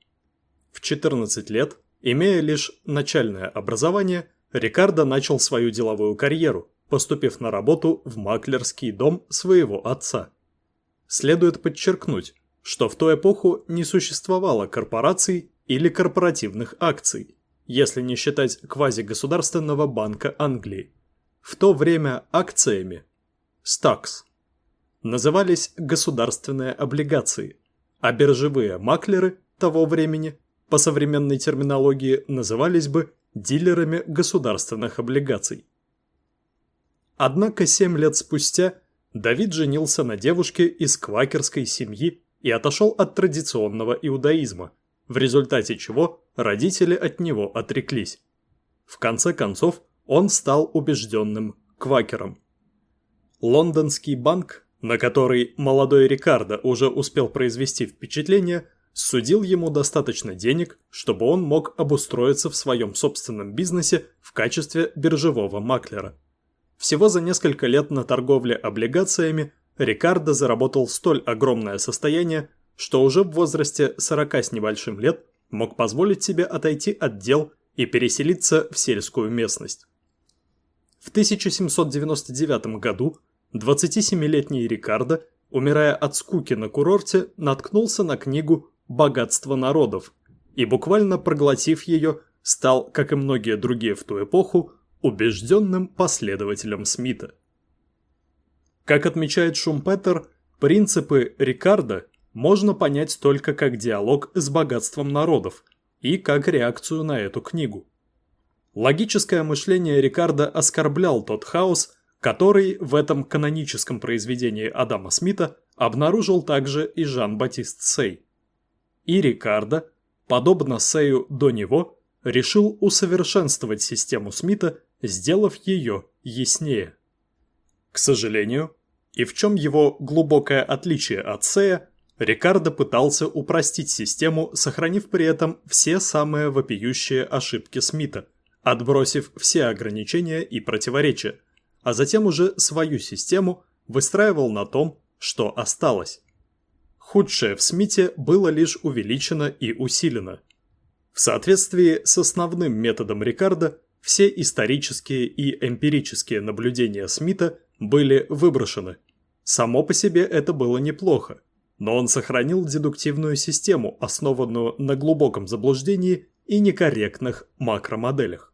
В 14 лет Имея лишь начальное образование, Рикардо начал свою деловую карьеру, поступив на работу в маклерский дом своего отца. Следует подчеркнуть, что в ту эпоху не существовало корпораций или корпоративных акций, если не считать квазигосударственного банка Англии. В то время акциями (stocks) назывались государственные облигации, а биржевые маклеры того времени по современной терминологии назывались бы дилерами государственных облигаций. Однако семь лет спустя Давид женился на девушке из квакерской семьи и отошел от традиционного иудаизма, в результате чего родители от него отреклись. В конце концов, он стал убежденным квакером. Лондонский банк, на который молодой Рикардо уже успел произвести впечатление, судил ему достаточно денег, чтобы он мог обустроиться в своем собственном бизнесе в качестве биржевого маклера. Всего за несколько лет на торговле облигациями Рикардо заработал столь огромное состояние, что уже в возрасте 40 с небольшим лет мог позволить себе отойти от дел и переселиться в сельскую местность. В 1799 году 27-летний Рикардо, умирая от скуки на курорте, наткнулся на книгу «Богатство народов» и, буквально проглотив ее, стал, как и многие другие в ту эпоху, убежденным последователем Смита. Как отмечает Шумпетер, принципы Рикардо можно понять только как диалог с богатством народов и как реакцию на эту книгу. Логическое мышление Рикардо оскорблял тот хаос, который в этом каноническом произведении Адама Смита обнаружил также и Жан-Батист Сей. И Рикардо, подобно Сею до него, решил усовершенствовать систему Смита, сделав ее яснее. К сожалению, и в чем его глубокое отличие от Сея, Рикардо пытался упростить систему, сохранив при этом все самые вопиющие ошибки Смита – отбросив все ограничения и противоречия, а затем уже свою систему выстраивал на том, что осталось. Худшее в Смите было лишь увеличено и усилено. В соответствии с основным методом Рикардо, все исторические и эмпирические наблюдения Смита были выброшены. Само по себе это было неплохо, но он сохранил дедуктивную систему, основанную на глубоком заблуждении и некорректных макромоделях.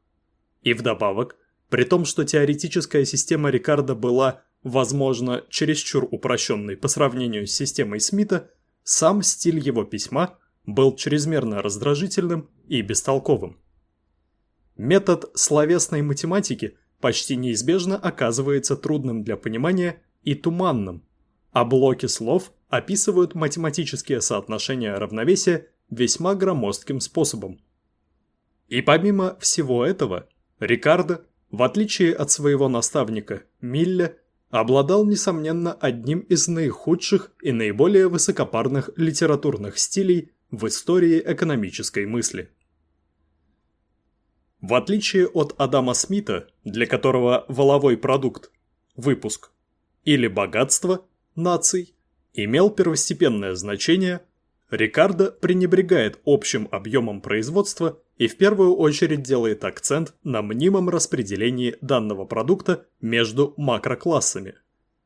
И вдобавок, при том, что теоретическая система Рикардо была, возможно, чересчур упрощенной по сравнению с системой Смита, сам стиль его письма был чрезмерно раздражительным и бестолковым. Метод словесной математики почти неизбежно оказывается трудным для понимания и туманным, а блоки слов описывают математические соотношения равновесия весьма громоздким способом. И помимо всего этого, Рикардо, в отличие от своего наставника Милля, обладал, несомненно, одним из наихудших и наиболее высокопарных литературных стилей в истории экономической мысли. В отличие от Адама Смита, для которого воловой продукт, выпуск или богатство наций имел первостепенное значение, Рикардо пренебрегает общим объемом производства и в первую очередь делает акцент на мнимом распределении данного продукта между макроклассами.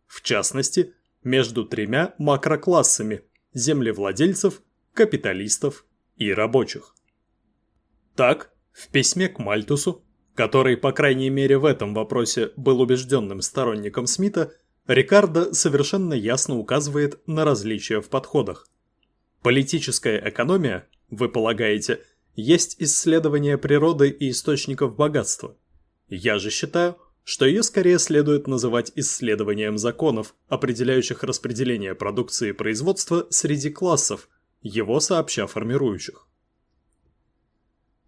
В частности, между тремя макроклассами – землевладельцев, капиталистов и рабочих. Так, в письме к Мальтусу, который, по крайней мере в этом вопросе, был убежденным сторонником Смита, Рикардо совершенно ясно указывает на различия в подходах. Политическая экономия, вы полагаете – есть исследование природы и источников богатства. Я же считаю, что ее скорее следует называть исследованием законов, определяющих распределение продукции и производства среди классов, его сообща формирующих.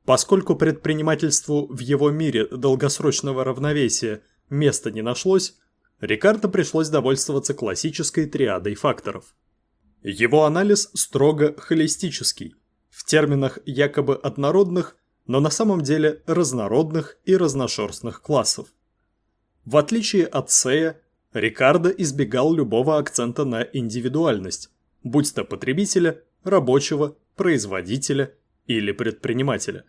Поскольку предпринимательству в его мире долгосрочного равновесия места не нашлось, Рикардо пришлось довольствоваться классической триадой факторов. Его анализ строго холистический – в терминах якобы однородных, но на самом деле разнородных и разношерстных классов. В отличие от Сея, Рикардо избегал любого акцента на индивидуальность, будь то потребителя, рабочего, производителя или предпринимателя.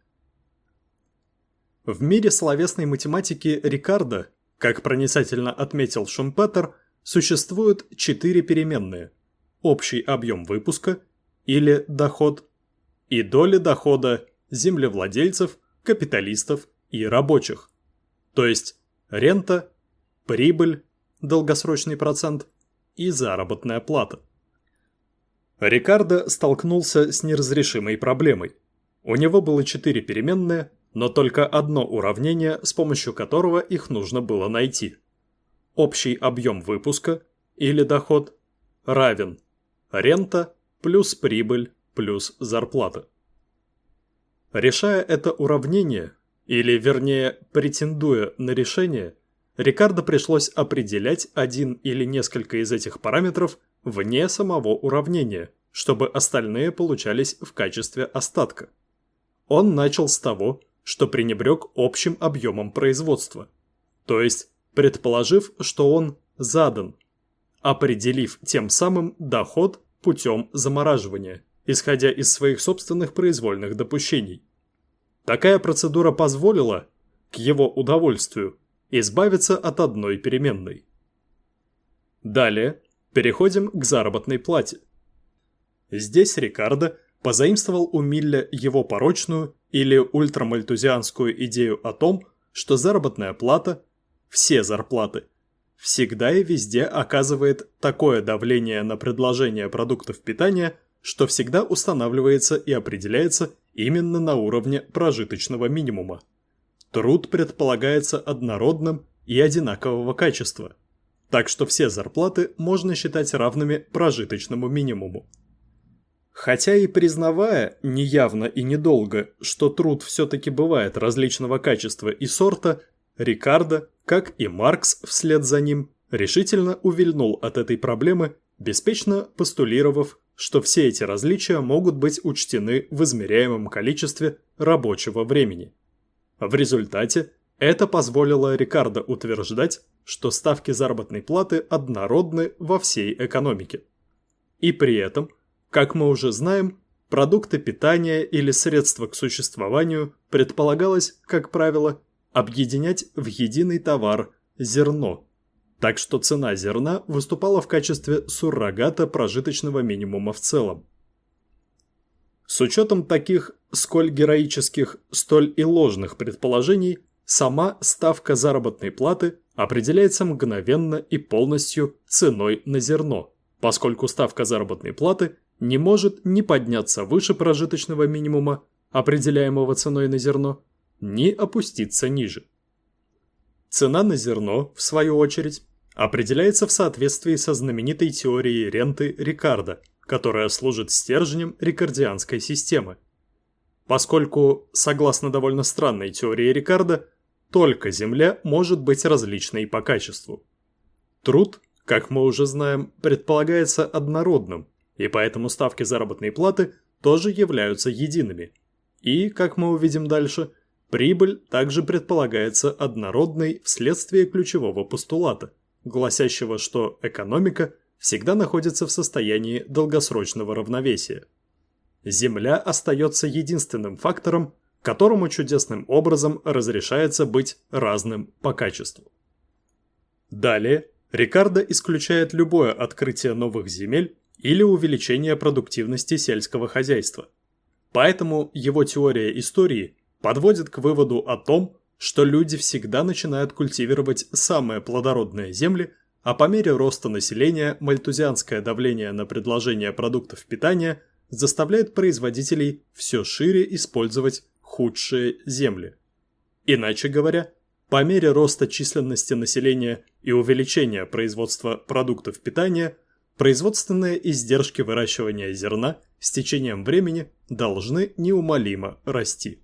В мире словесной математики Рикардо, как проницательно отметил Шумпетер, существуют четыре переменные – общий объем выпуска или доход, и доли дохода землевладельцев, капиталистов и рабочих. То есть рента, прибыль, долгосрочный процент и заработная плата. Рикардо столкнулся с неразрешимой проблемой. У него было четыре переменные, но только одно уравнение, с помощью которого их нужно было найти. Общий объем выпуска или доход равен рента плюс прибыль плюс зарплата. Решая это уравнение, или вернее претендуя на решение, Рикардо пришлось определять один или несколько из этих параметров вне самого уравнения, чтобы остальные получались в качестве остатка. Он начал с того, что пренебрег общим объемом производства, то есть предположив, что он задан, определив тем самым доход путем замораживания исходя из своих собственных произвольных допущений. Такая процедура позволила, к его удовольствию, избавиться от одной переменной. Далее переходим к заработной плате. Здесь Рикардо позаимствовал у Милля его порочную или ультрамальтузианскую идею о том, что заработная плата, все зарплаты, всегда и везде оказывает такое давление на предложение продуктов питания, что всегда устанавливается и определяется именно на уровне прожиточного минимума. Труд предполагается однородным и одинакового качества, так что все зарплаты можно считать равными прожиточному минимуму. Хотя и признавая неявно и недолго, что труд все-таки бывает различного качества и сорта, Рикардо, как и Маркс вслед за ним, решительно увильнул от этой проблемы, беспечно постулировав, что все эти различия могут быть учтены в измеряемом количестве рабочего времени. В результате это позволило Рикардо утверждать, что ставки заработной платы однородны во всей экономике. И при этом, как мы уже знаем, продукты питания или средства к существованию предполагалось, как правило, объединять в единый товар – зерно. Так что цена зерна выступала в качестве суррогата прожиточного минимума в целом. С учетом таких сколь героических, столь и ложных предположений, сама ставка заработной платы определяется мгновенно и полностью ценой на зерно, поскольку ставка заработной платы не может ни подняться выше прожиточного минимума, определяемого ценой на зерно, ни опуститься ниже. Цена на зерно, в свою очередь, определяется в соответствии со знаменитой теорией ренты Рикардо, которая служит стержнем рикардианской системы. Поскольку, согласно довольно странной теории Рикардо, только Земля может быть различной по качеству. Труд, как мы уже знаем, предполагается однородным, и поэтому ставки заработной платы тоже являются едиными. И, как мы увидим дальше, Прибыль также предполагается однородной вследствие ключевого постулата, гласящего, что экономика всегда находится в состоянии долгосрочного равновесия. Земля остается единственным фактором, которому чудесным образом разрешается быть разным по качеству. Далее, Рикардо исключает любое открытие новых земель или увеличение продуктивности сельского хозяйства. Поэтому его теория истории подводит к выводу о том, что люди всегда начинают культивировать самые плодородные земли, а по мере роста населения мальтузианское давление на предложение продуктов питания заставляет производителей все шире использовать худшие земли. Иначе говоря, по мере роста численности населения и увеличения производства продуктов питания, производственные издержки выращивания зерна с течением времени должны неумолимо расти.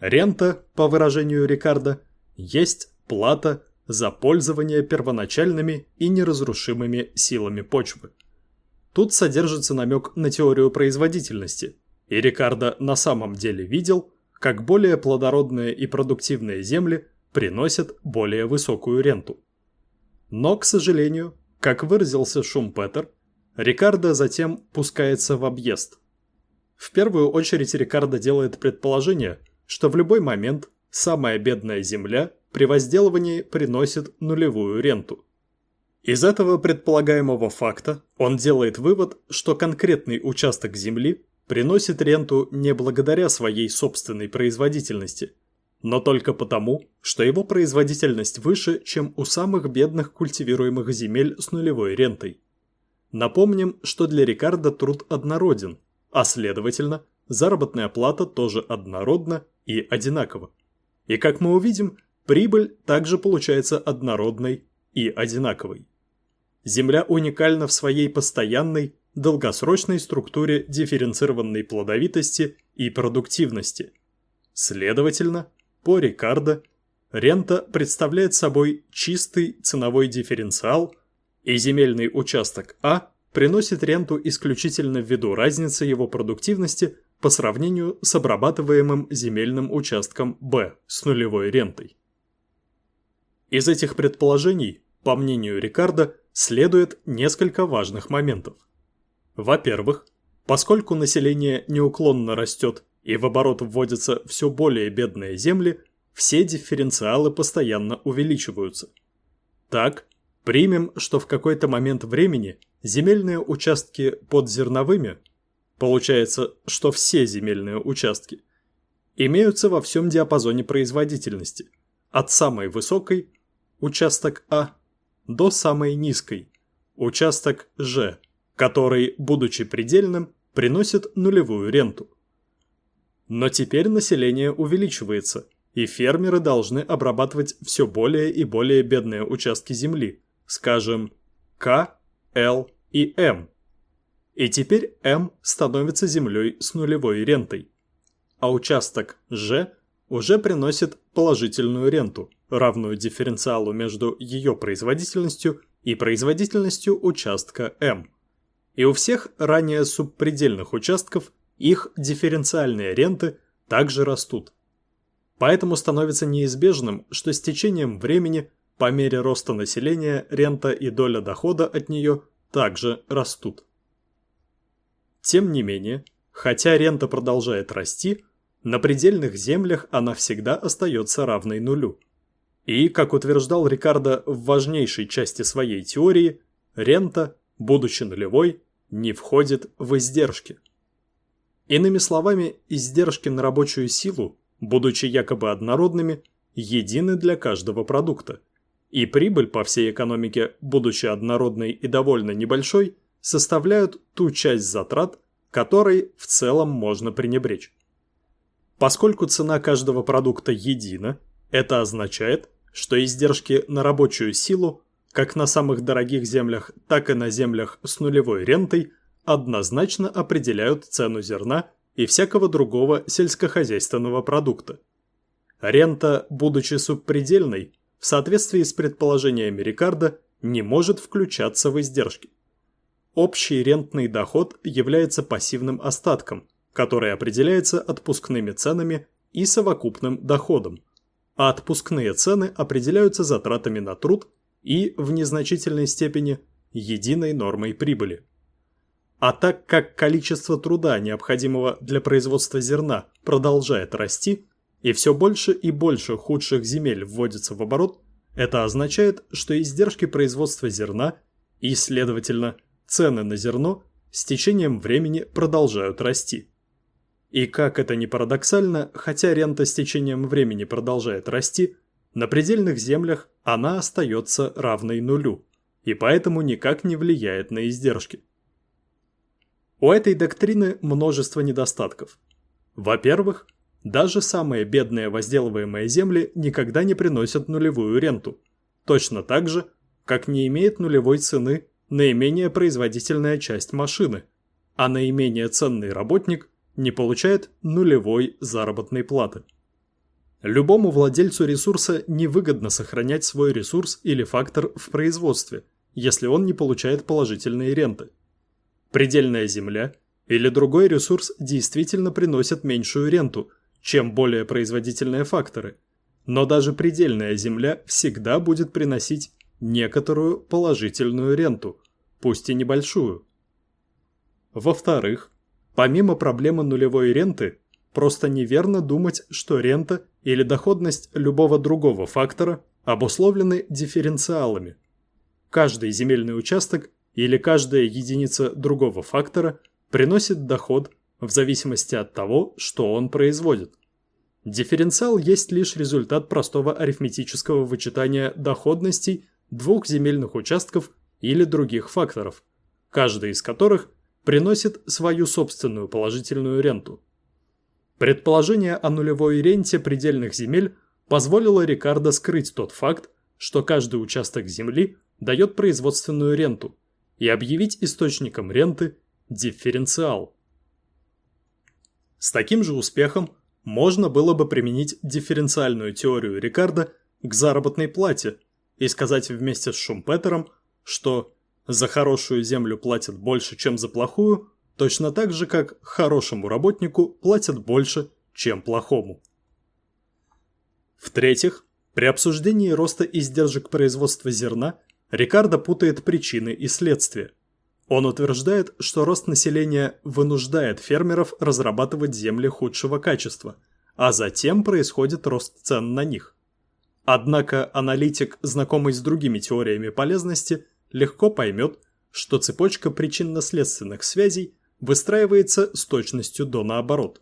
Рента, по выражению Рикардо, есть плата за пользование первоначальными и неразрушимыми силами почвы. Тут содержится намек на теорию производительности, и Рикардо на самом деле видел, как более плодородные и продуктивные земли приносят более высокую ренту. Но, к сожалению, как выразился Шумпетер, Рикардо затем пускается в объезд. В первую очередь Рикардо делает предположение – что в любой момент самая бедная земля при возделывании приносит нулевую ренту. Из этого предполагаемого факта он делает вывод, что конкретный участок земли приносит ренту не благодаря своей собственной производительности, но только потому, что его производительность выше, чем у самых бедных культивируемых земель с нулевой рентой. Напомним, что для Рикардо труд однороден, а следовательно, заработная плата тоже однородна и одинакова. И как мы увидим, прибыль также получается однородной и одинаковой. Земля уникальна в своей постоянной, долгосрочной структуре дифференцированной плодовитости и продуктивности. Следовательно, по Рикардо, рента представляет собой чистый ценовой дифференциал, и земельный участок А приносит ренту исключительно ввиду разницы его продуктивности по сравнению с обрабатываемым земельным участком Б с нулевой рентой. Из этих предположений, по мнению Рикардо, следует несколько важных моментов. Во-первых, поскольку население неуклонно растет и в оборот вводятся все более бедные земли, все дифференциалы постоянно увеличиваются. Так, примем, что в какой-то момент времени земельные участки под зерновыми, получается, что все земельные участки, имеются во всем диапазоне производительности, от самой высокой, участок А, до самой низкой, участок Ж, который, будучи предельным, приносит нулевую ренту. Но теперь население увеличивается, и фермеры должны обрабатывать все более и более бедные участки земли, скажем, К, Л и М. И теперь М становится землей с нулевой рентой. А участок Ж уже приносит положительную ренту, равную дифференциалу между ее производительностью и производительностью участка М. И у всех ранее субпредельных участков их дифференциальные ренты также растут. Поэтому становится неизбежным, что с течением времени по мере роста населения рента и доля дохода от нее также растут. Тем не менее, хотя рента продолжает расти, на предельных землях она всегда остается равной нулю. И, как утверждал Рикардо в важнейшей части своей теории, рента, будучи нулевой, не входит в издержки. Иными словами, издержки на рабочую силу, будучи якобы однородными, едины для каждого продукта. И прибыль по всей экономике, будучи однородной и довольно небольшой, составляют ту часть затрат, которой в целом можно пренебречь. Поскольку цена каждого продукта едина, это означает, что издержки на рабочую силу, как на самых дорогих землях, так и на землях с нулевой рентой, однозначно определяют цену зерна и всякого другого сельскохозяйственного продукта. Рента, будучи субпредельной, в соответствии с предположениями Рикардо, не может включаться в издержки. Общий рентный доход является пассивным остатком, который определяется отпускными ценами и совокупным доходом, а отпускные цены определяются затратами на труд и, в незначительной степени, единой нормой прибыли. А так как количество труда, необходимого для производства зерна, продолжает расти, и все больше и больше худших земель вводится в оборот, это означает, что издержки производства зерна и, следовательно, цены на зерно с течением времени продолжают расти. И как это ни парадоксально, хотя рента с течением времени продолжает расти, на предельных землях она остается равной нулю, и поэтому никак не влияет на издержки. У этой доктрины множество недостатков. Во-первых, даже самые бедные возделываемые земли никогда не приносят нулевую ренту, точно так же, как не имеет нулевой цены наименее производительная часть машины, а наименее ценный работник не получает нулевой заработной платы. Любому владельцу ресурса невыгодно сохранять свой ресурс или фактор в производстве, если он не получает положительные ренты. Предельная земля или другой ресурс действительно приносят меньшую ренту, чем более производительные факторы, но даже предельная земля всегда будет приносить некоторую положительную ренту, пусть и небольшую. Во-вторых, Помимо проблемы нулевой ренты, просто неверно думать, что рента или доходность любого другого фактора обусловлены дифференциалами. Каждый земельный участок или каждая единица другого фактора приносит доход в зависимости от того, что он производит. Дифференциал есть лишь результат простого арифметического вычитания доходностей двух земельных участков или других факторов, каждый из которых приносит свою собственную положительную ренту. Предположение о нулевой ренте предельных земель позволило Рикардо скрыть тот факт, что каждый участок земли дает производственную ренту, и объявить источником ренты дифференциал. С таким же успехом можно было бы применить дифференциальную теорию Рикардо к заработной плате и сказать вместе с Шумпетером, что за хорошую землю платят больше, чем за плохую, точно так же, как хорошему работнику платят больше, чем плохому. В-третьих, при обсуждении роста издержек производства зерна Рикардо путает причины и следствия. Он утверждает, что рост населения вынуждает фермеров разрабатывать земли худшего качества, а затем происходит рост цен на них. Однако аналитик, знакомый с другими теориями полезности, легко поймет, что цепочка причинно-следственных связей выстраивается с точностью до наоборот.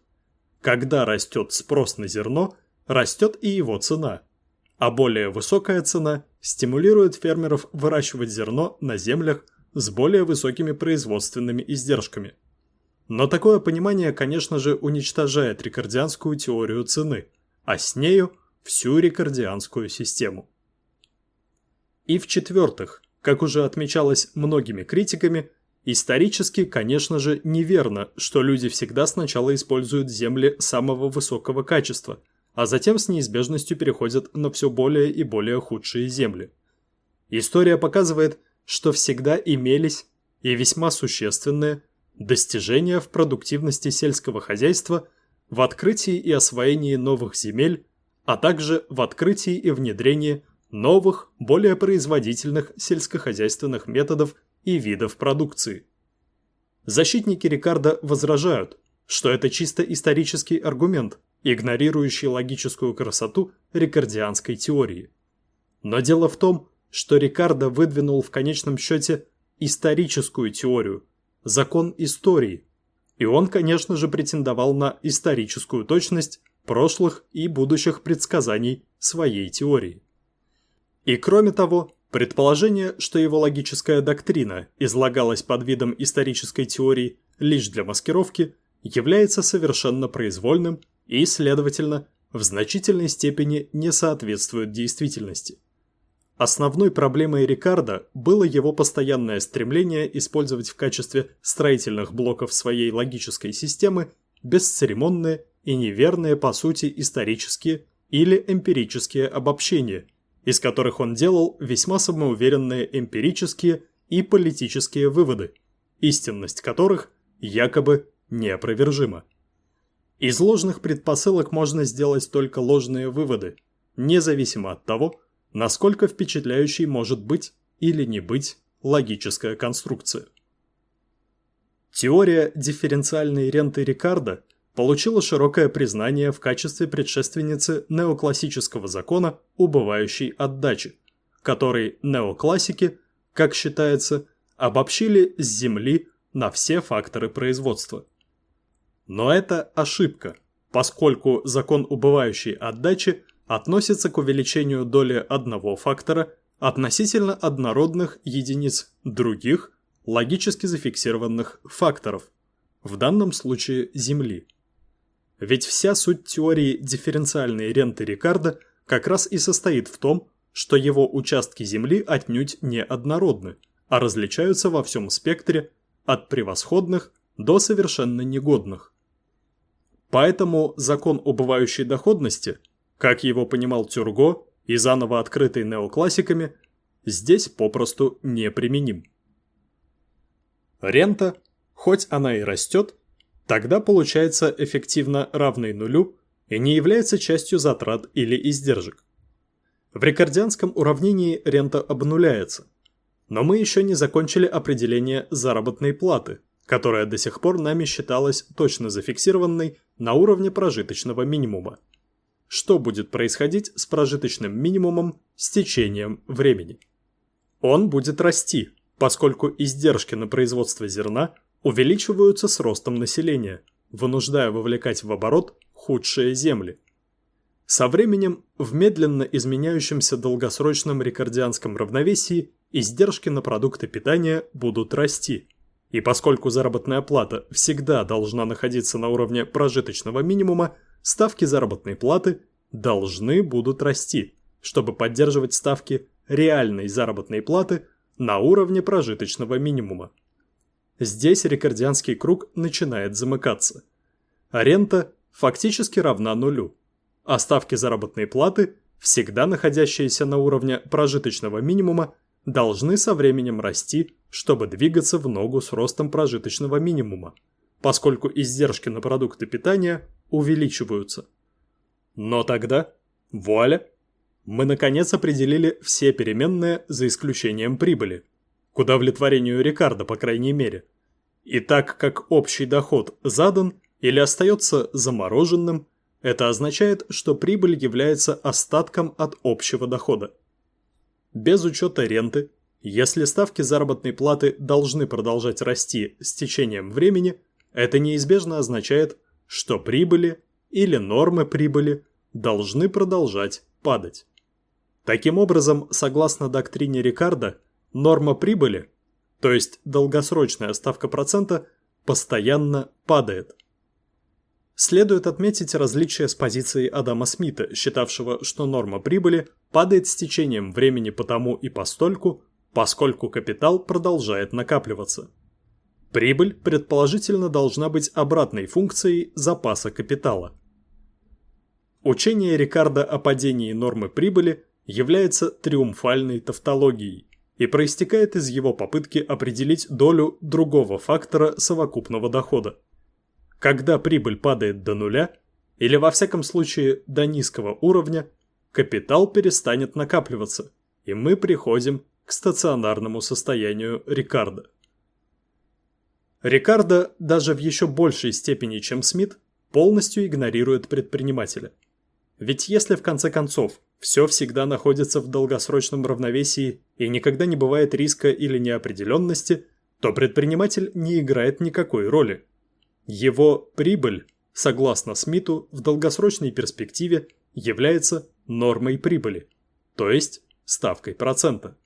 Когда растет спрос на зерно, растет и его цена, а более высокая цена стимулирует фермеров выращивать зерно на землях, с более высокими производственными издержками. Но такое понимание, конечно же, уничтожает рикардианскую теорию цены, а с нею всю рикардианскую систему. И в-четвертых, как уже отмечалось многими критиками, исторически, конечно же, неверно, что люди всегда сначала используют земли самого высокого качества, а затем с неизбежностью переходят на все более и более худшие земли. История показывает, что всегда имелись и весьма существенные достижения в продуктивности сельского хозяйства, в открытии и освоении новых земель, а также в открытии и внедрении новых, более производительных сельскохозяйственных методов и видов продукции. Защитники Рикардо возражают, что это чисто исторический аргумент, игнорирующий логическую красоту рикардианской теории. Но дело в том, что Рикардо выдвинул в конечном счете историческую теорию, закон истории, и он, конечно же, претендовал на историческую точность прошлых и будущих предсказаний своей теории. И кроме того, предположение, что его логическая доктрина излагалась под видом исторической теории лишь для маскировки, является совершенно произвольным и, следовательно, в значительной степени не соответствует действительности. Основной проблемой Рикардо было его постоянное стремление использовать в качестве строительных блоков своей логической системы бесцеремонные и неверные по сути исторические или эмпирические обобщения, из которых он делал весьма самоуверенные эмпирические и политические выводы, истинность которых якобы неопровержима. Из ложных предпосылок можно сделать только ложные выводы, независимо от того, насколько впечатляющей может быть или не быть логическая конструкция. Теория дифференциальной ренты Рикардо получила широкое признание в качестве предшественницы неоклассического закона убывающей отдачи, который неоклассики, как считается, обобщили с Земли на все факторы производства. Но это ошибка, поскольку закон убывающей отдачи относится к увеличению доли одного фактора относительно однородных единиц других логически зафиксированных факторов, в данном случае Земли. Ведь вся суть теории дифференциальной ренты Рикардо как раз и состоит в том, что его участки Земли отнюдь не однородны, а различаются во всем спектре от превосходных до совершенно негодных. Поэтому закон убывающей доходности как его понимал Тюрго и заново открытый неоклассиками, здесь попросту неприменим. Рента, хоть она и растет, тогда получается эффективно равной нулю и не является частью затрат или издержек. В рекордианском уравнении рента обнуляется, но мы еще не закончили определение заработной платы, которая до сих пор нами считалась точно зафиксированной на уровне прожиточного минимума что будет происходить с прожиточным минимумом с течением времени. Он будет расти, поскольку издержки на производство зерна увеличиваются с ростом населения, вынуждая вовлекать в оборот худшие земли. Со временем в медленно изменяющемся долгосрочном рекордианском равновесии издержки на продукты питания будут расти. И поскольку заработная плата всегда должна находиться на уровне прожиточного минимума, ставки заработной платы должны будут расти, чтобы поддерживать ставки реальной заработной платы на уровне прожиточного минимума. Здесь рекордианский круг начинает замыкаться. Рента фактически равна нулю, а ставки заработной платы, всегда находящиеся на уровне прожиточного минимума, должны со временем расти, чтобы двигаться в ногу с ростом прожиточного минимума, поскольку издержки на продукты питания увеличиваются. Но тогда, вуаля, мы наконец определили все переменные за исключением прибыли, к удовлетворению Рикардо, по крайней мере. И так как общий доход задан или остается замороженным, это означает, что прибыль является остатком от общего дохода. Без учета ренты, если ставки заработной платы должны продолжать расти с течением времени, это неизбежно означает, что прибыли или нормы прибыли должны продолжать падать. Таким образом, согласно доктрине Рикардо, норма прибыли, то есть долгосрочная ставка процента, постоянно падает. Следует отметить различие с позицией Адама Смита, считавшего, что норма прибыли падает с течением времени потому и постольку, поскольку капитал продолжает накапливаться. Прибыль, предположительно, должна быть обратной функцией запаса капитала. Учение Рикардо о падении нормы прибыли является триумфальной тавтологией и проистекает из его попытки определить долю другого фактора совокупного дохода. Когда прибыль падает до нуля, или во всяком случае до низкого уровня, капитал перестанет накапливаться, и мы приходим к стационарному состоянию Рикардо. Рикардо даже в еще большей степени, чем Смит, полностью игнорирует предпринимателя. Ведь если в конце концов все всегда находится в долгосрочном равновесии и никогда не бывает риска или неопределенности, то предприниматель не играет никакой роли. Его прибыль, согласно Смиту, в долгосрочной перспективе является нормой прибыли, то есть ставкой процента.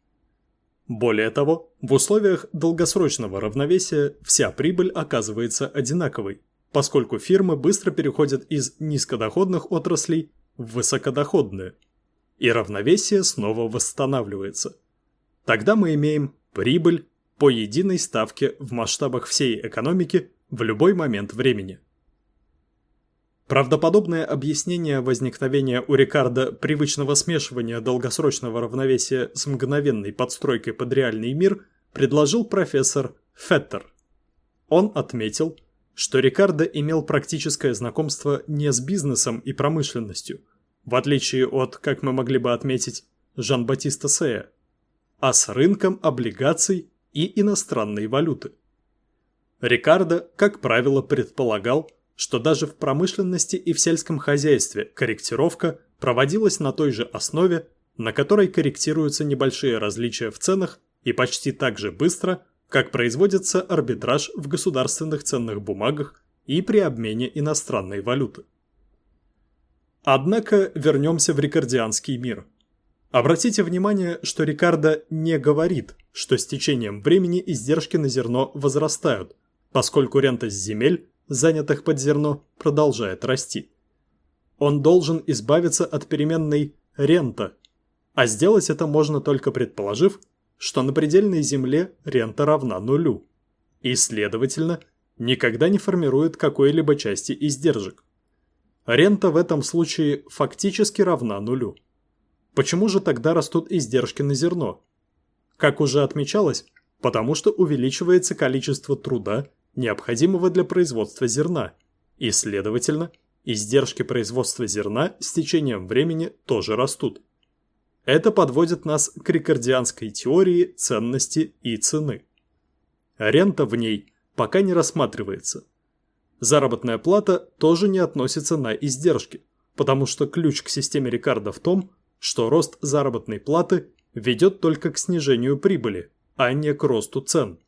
Более того, в условиях долгосрочного равновесия вся прибыль оказывается одинаковой, поскольку фирмы быстро переходят из низкодоходных отраслей в высокодоходные, и равновесие снова восстанавливается. Тогда мы имеем прибыль по единой ставке в масштабах всей экономики в любой момент времени. Правдоподобное объяснение возникновения у Рикардо привычного смешивания долгосрочного равновесия с мгновенной подстройкой под реальный мир предложил профессор Феттер. Он отметил, что Рикардо имел практическое знакомство не с бизнесом и промышленностью, в отличие от, как мы могли бы отметить, Жан-Батиста Сея, а с рынком облигаций и иностранной валюты. Рикардо, как правило, предполагал, что даже в промышленности и в сельском хозяйстве корректировка проводилась на той же основе, на которой корректируются небольшие различия в ценах и почти так же быстро, как производится арбитраж в государственных ценных бумагах и при обмене иностранной валюты. Однако вернемся в рикардианский мир. Обратите внимание, что Рикардо не говорит, что с течением времени издержки на зерно возрастают, поскольку рента с земель, занятых под зерно, продолжает расти. Он должен избавиться от переменной рента, а сделать это можно только предположив, что на предельной земле рента равна нулю и, следовательно, никогда не формирует какой-либо части издержек. Рента в этом случае фактически равна нулю. Почему же тогда растут издержки на зерно? Как уже отмечалось, потому что увеличивается количество труда, необходимого для производства зерна, и, следовательно, издержки производства зерна с течением времени тоже растут. Это подводит нас к рикардианской теории ценности и цены. Рента в ней пока не рассматривается. Заработная плата тоже не относится на издержки, потому что ключ к системе Рикардо в том, что рост заработной платы ведет только к снижению прибыли, а не к росту цен.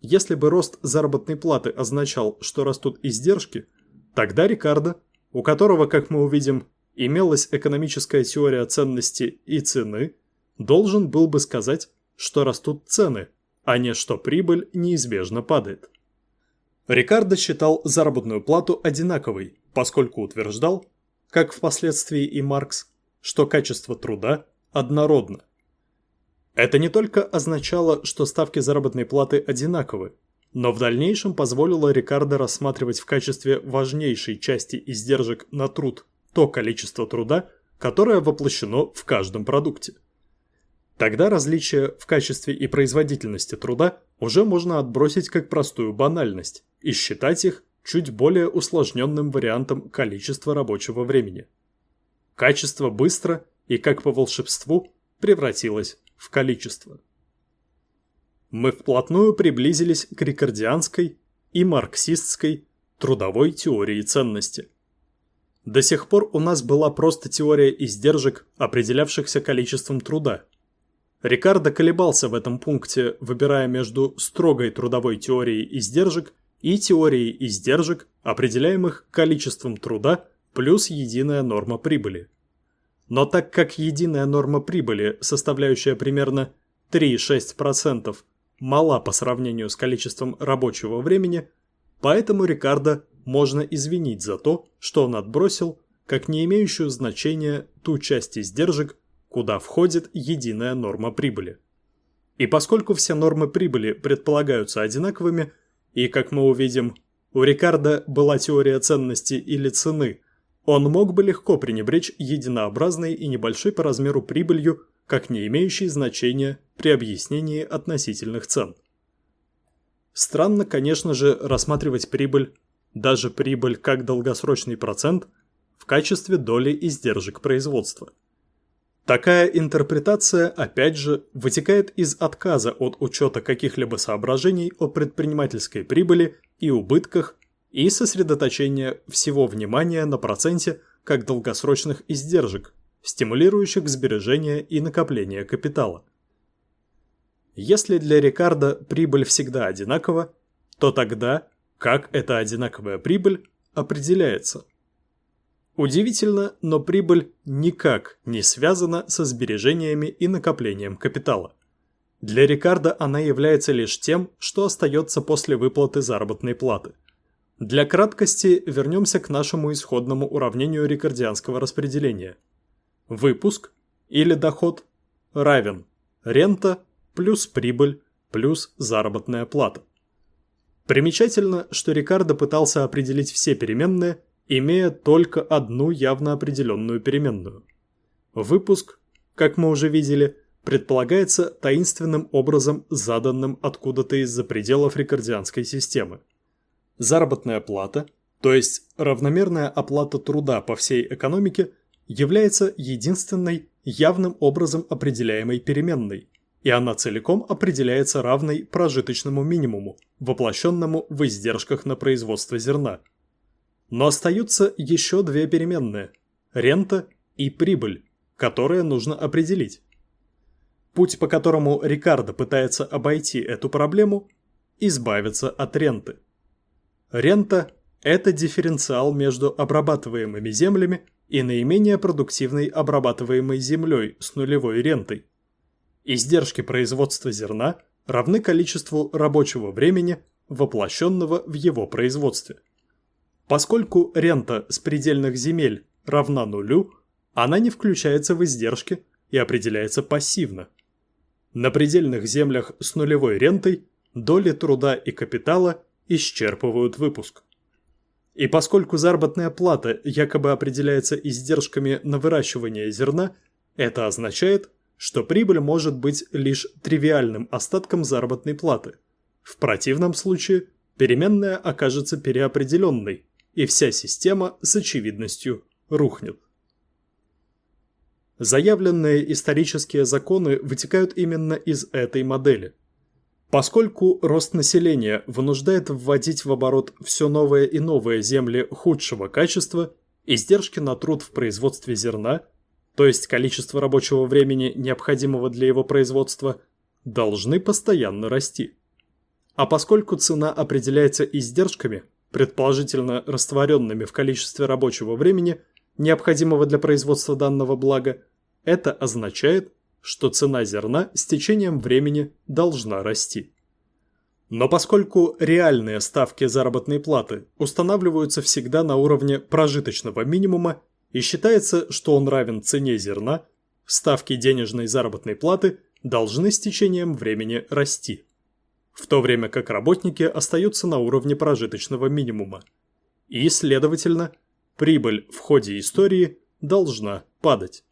Если бы рост заработной платы означал, что растут издержки, тогда Рикардо, у которого, как мы увидим, имелась экономическая теория ценности и цены, должен был бы сказать, что растут цены, а не что прибыль неизбежно падает. Рикардо считал заработную плату одинаковой, поскольку утверждал, как впоследствии и Маркс, что качество труда однородно. Это не только означало, что ставки заработной платы одинаковы, но в дальнейшем позволило Рикардо рассматривать в качестве важнейшей части издержек на труд то количество труда, которое воплощено в каждом продукте. Тогда различия в качестве и производительности труда уже можно отбросить как простую банальность и считать их чуть более усложненным вариантом количества рабочего времени. Качество быстро и, как по волшебству, превратилось в количество. мы вплотную приблизились к рикардианской и марксистской трудовой теории ценности. До сих пор у нас была просто теория издержек, определявшихся количеством труда. Рикардо колебался в этом пункте, выбирая между строгой трудовой теорией издержек и теорией издержек, определяемых количеством труда плюс единая норма прибыли. Но так как единая норма прибыли, составляющая примерно 3,6%, мала по сравнению с количеством рабочего времени, поэтому Рикардо можно извинить за то, что он отбросил, как не имеющую значения, ту часть издержек, куда входит единая норма прибыли. И поскольку все нормы прибыли предполагаются одинаковыми, и, как мы увидим, у Рикардо была теория ценности или цены, он мог бы легко пренебречь единообразной и небольшой по размеру прибылью, как не имеющей значения при объяснении относительных цен. Странно, конечно же, рассматривать прибыль, даже прибыль как долгосрочный процент, в качестве доли издержек производства. Такая интерпретация, опять же, вытекает из отказа от учета каких-либо соображений о предпринимательской прибыли и убытках и сосредоточения всего внимания на проценте как долгосрочных издержек, стимулирующих сбережение и накопление капитала. Если для Рикардо прибыль всегда одинакова, то тогда как эта одинаковая прибыль определяется? Удивительно, но прибыль никак не связана со сбережениями и накоплением капитала. Для Рикардо она является лишь тем, что остается после выплаты заработной платы. Для краткости вернемся к нашему исходному уравнению рикардианского распределения. Выпуск или доход равен рента плюс прибыль плюс заработная плата. Примечательно, что Рикардо пытался определить все переменные, имея только одну явно определенную переменную. Выпуск, как мы уже видели, предполагается таинственным образом заданным откуда-то из-за пределов рикардианской системы. Заработная плата, то есть равномерная оплата труда по всей экономике, является единственной явным образом определяемой переменной, и она целиком определяется равной прожиточному минимуму, воплощенному в издержках на производство зерна. Но остаются еще две переменные – рента и прибыль, которые нужно определить. Путь, по которому Рикардо пытается обойти эту проблему – избавиться от ренты. Рента – это дифференциал между обрабатываемыми землями и наименее продуктивной обрабатываемой землей с нулевой рентой. Издержки производства зерна равны количеству рабочего времени, воплощенного в его производстве. Поскольку рента с предельных земель равна нулю, она не включается в издержки и определяется пассивно. На предельных землях с нулевой рентой доли труда и капитала исчерпывают выпуск. И поскольку заработная плата якобы определяется издержками на выращивание зерна, это означает, что прибыль может быть лишь тривиальным остатком заработной платы. В противном случае переменная окажется переопределенной, и вся система с очевидностью рухнет. Заявленные исторические законы вытекают именно из этой модели. Поскольку рост населения вынуждает вводить в оборот все новые и новые земли худшего качества, издержки на труд в производстве зерна – то есть количество рабочего времени, необходимого для его производства, должны постоянно расти. А поскольку цена определяется издержками, предположительно растворенными в количестве рабочего времени, необходимого для производства данного блага, это означает, что цена зерна с течением времени должна расти. Но поскольку реальные ставки заработной платы устанавливаются всегда на уровне прожиточного минимума и считается, что он равен цене зерна, ставки денежной заработной платы должны с течением времени расти, в то время как работники остаются на уровне прожиточного минимума. И, следовательно, прибыль в ходе истории должна падать.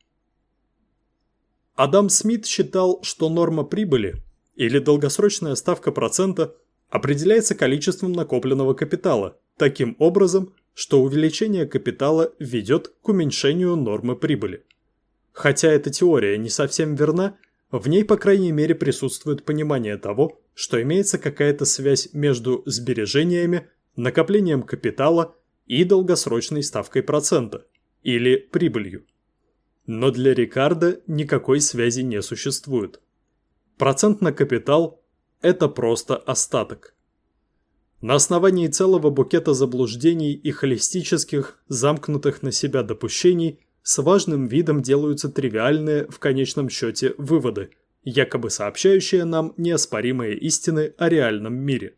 Адам Смит считал, что норма прибыли или долгосрочная ставка процента определяется количеством накопленного капитала, таким образом, что увеличение капитала ведет к уменьшению нормы прибыли. Хотя эта теория не совсем верна, в ней, по крайней мере, присутствует понимание того, что имеется какая-то связь между сбережениями, накоплением капитала и долгосрочной ставкой процента или прибылью. Но для Рикардо никакой связи не существует. Процент на капитал – это просто остаток. На основании целого букета заблуждений и холистических, замкнутых на себя допущений с важным видом делаются тривиальные, в конечном счете, выводы, якобы сообщающие нам неоспоримые истины о реальном мире.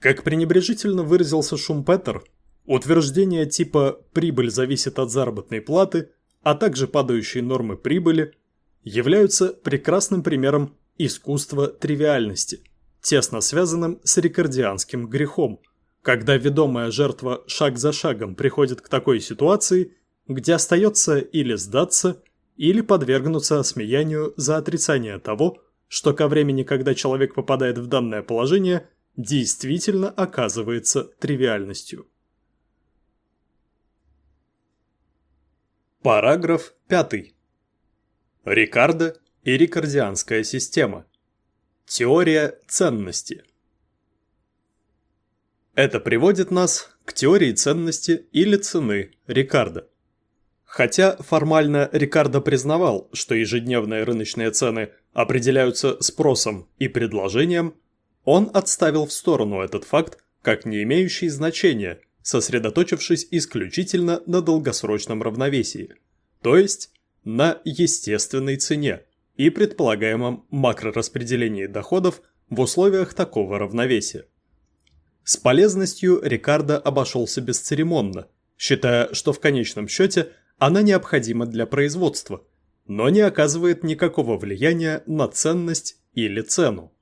Как пренебрежительно выразился Шумпетер, утверждения типа «прибыль зависит от заработной платы», а также падающие нормы прибыли, являются прекрасным примером искусства тривиальности – тесно связанным с рекордианским грехом, когда ведомая жертва шаг за шагом приходит к такой ситуации, где остается или сдаться, или подвергнуться осмеянию за отрицание того, что ко времени, когда человек попадает в данное положение, действительно оказывается тривиальностью. Параграф 5. Рикардо и рикардианская система – Теория ценности. Это приводит нас к теории ценности или цены Рикардо. Хотя формально Рикардо признавал, что ежедневные рыночные цены определяются спросом и предложением, он отставил в сторону этот факт как не имеющий значения, сосредоточившись исключительно на долгосрочном равновесии, то есть на естественной цене, и предполагаемом макрораспределении доходов в условиях такого равновесия. С полезностью Рикардо обошелся бесцеремонно, считая, что в конечном счете она необходима для производства, но не оказывает никакого влияния на ценность или цену.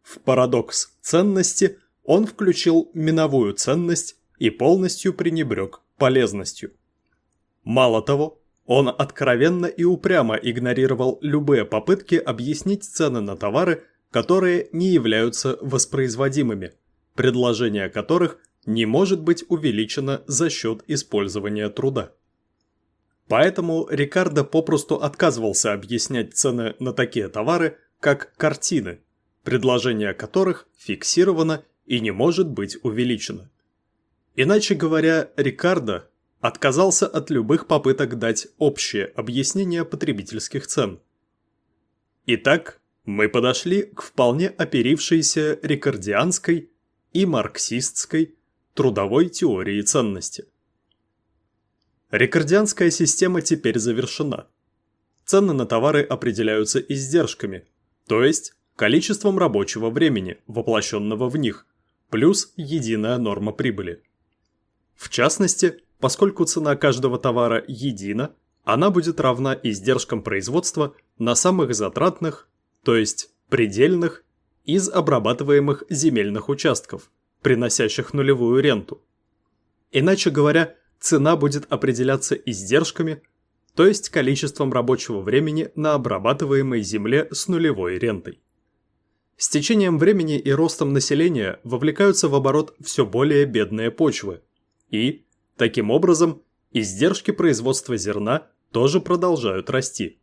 В парадокс ценности он включил миновую ценность и полностью пренебрег полезностью. Мало того, он откровенно и упрямо игнорировал любые попытки объяснить цены на товары, которые не являются воспроизводимыми, предложение которых не может быть увеличено за счет использования труда. Поэтому Рикардо попросту отказывался объяснять цены на такие товары, как картины, предложение которых фиксировано и не может быть увеличено. Иначе говоря, Рикардо отказался от любых попыток дать общее объяснение потребительских цен. Итак, мы подошли к вполне оперившейся рекордианской и марксистской трудовой теории ценности. Рекордианская система теперь завершена. Цены на товары определяются издержками, то есть количеством рабочего времени, воплощенного в них, плюс единая норма прибыли. В частности, Поскольку цена каждого товара едина, она будет равна издержкам производства на самых затратных, то есть предельных, из обрабатываемых земельных участков, приносящих нулевую ренту. Иначе говоря, цена будет определяться издержками, то есть количеством рабочего времени на обрабатываемой земле с нулевой рентой. С течением времени и ростом населения вовлекаются в оборот все более бедные почвы, и, Таким образом, издержки производства зерна тоже продолжают расти.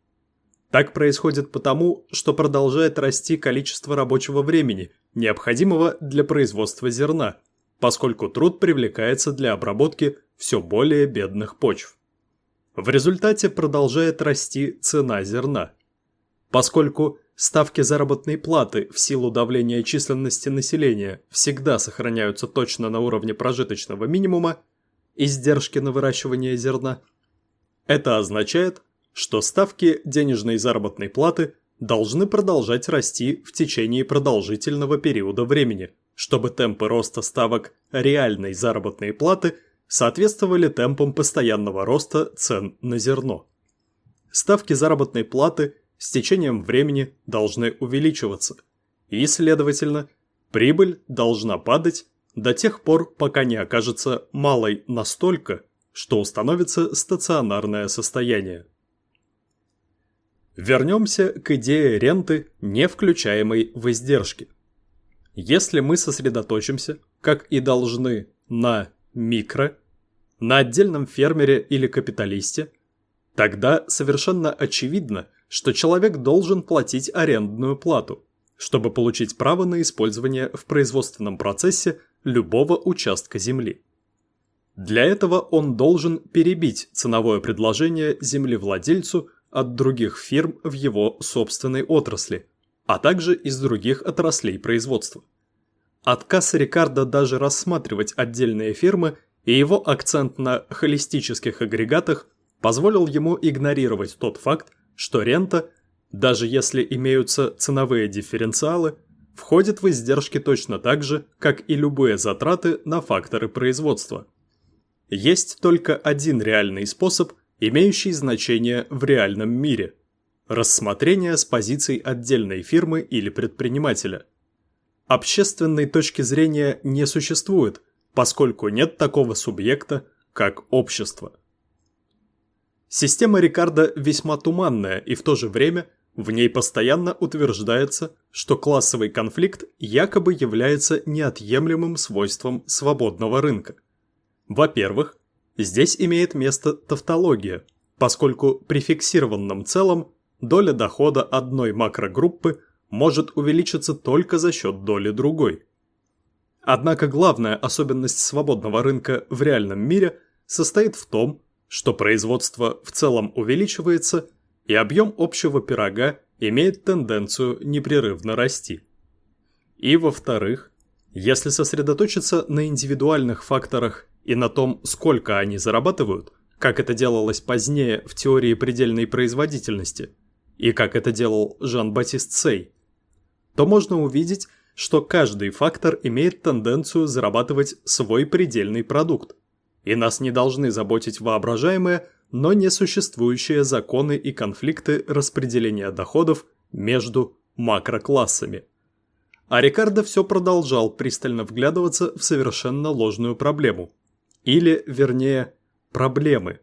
Так происходит потому, что продолжает расти количество рабочего времени, необходимого для производства зерна, поскольку труд привлекается для обработки все более бедных почв. В результате продолжает расти цена зерна. Поскольку ставки заработной платы в силу давления численности населения всегда сохраняются точно на уровне прожиточного минимума, издержки на выращивание зерна. Это означает, что ставки денежной заработной платы должны продолжать расти в течение продолжительного периода времени, чтобы темпы роста ставок реальной заработной платы соответствовали темпам постоянного роста цен на зерно. Ставки заработной платы с течением времени должны увеличиваться, и, следовательно, прибыль должна падать до тех пор, пока не окажется малой настолько, что установится стационарное состояние. Вернемся к идее ренты, не включаемой в издержки. Если мы сосредоточимся, как и должны, на микро, на отдельном фермере или капиталисте, тогда совершенно очевидно, что человек должен платить арендную плату, чтобы получить право на использование в производственном процессе любого участка земли. Для этого он должен перебить ценовое предложение землевладельцу от других фирм в его собственной отрасли, а также из других отраслей производства. Отказ Рикардо даже рассматривать отдельные фирмы и его акцент на холистических агрегатах позволил ему игнорировать тот факт, что рента, даже если имеются ценовые дифференциалы, входит в издержки точно так же, как и любые затраты на факторы производства. Есть только один реальный способ, имеющий значение в реальном мире – рассмотрение с позиций отдельной фирмы или предпринимателя. Общественной точки зрения не существует, поскольку нет такого субъекта, как общество. Система Рикардо весьма туманная, и в то же время в ней постоянно утверждается, что классовый конфликт якобы является неотъемлемым свойством свободного рынка. Во-первых, здесь имеет место тавтология, поскольку при фиксированном целом доля дохода одной макрогруппы может увеличиться только за счет доли другой. Однако главная особенность свободного рынка в реальном мире состоит в том, что производство в целом увеличивается, и объем общего пирога имеет тенденцию непрерывно расти. И во-вторых, если сосредоточиться на индивидуальных факторах и на том, сколько они зарабатывают, как это делалось позднее в теории предельной производительности, и как это делал Жан-Батист Сей, то можно увидеть, что каждый фактор имеет тенденцию зарабатывать свой предельный продукт и нас не должны заботить воображаемые, но не существующие законы и конфликты распределения доходов между макроклассами. А Рикардо все продолжал пристально вглядываться в совершенно ложную проблему. Или, вернее, проблемы.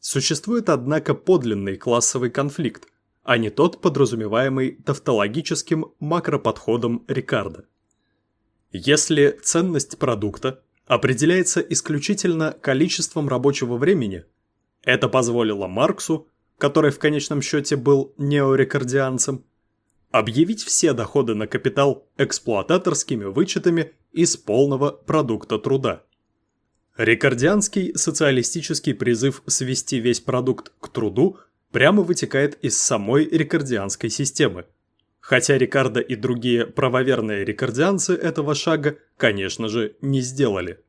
Существует, однако, подлинный классовый конфликт, а не тот подразумеваемый тавтологическим макроподходом Рикардо. Если ценность продукта определяется исключительно количеством рабочего времени. Это позволило Марксу, который в конечном счете был неорекордианцем, объявить все доходы на капитал эксплуататорскими вычетами из полного продукта труда. Рекордианский социалистический призыв свести весь продукт к труду прямо вытекает из самой рекордианской системы. Хотя Рикардо и другие правоверные рикардианцы этого шага, конечно же, не сделали.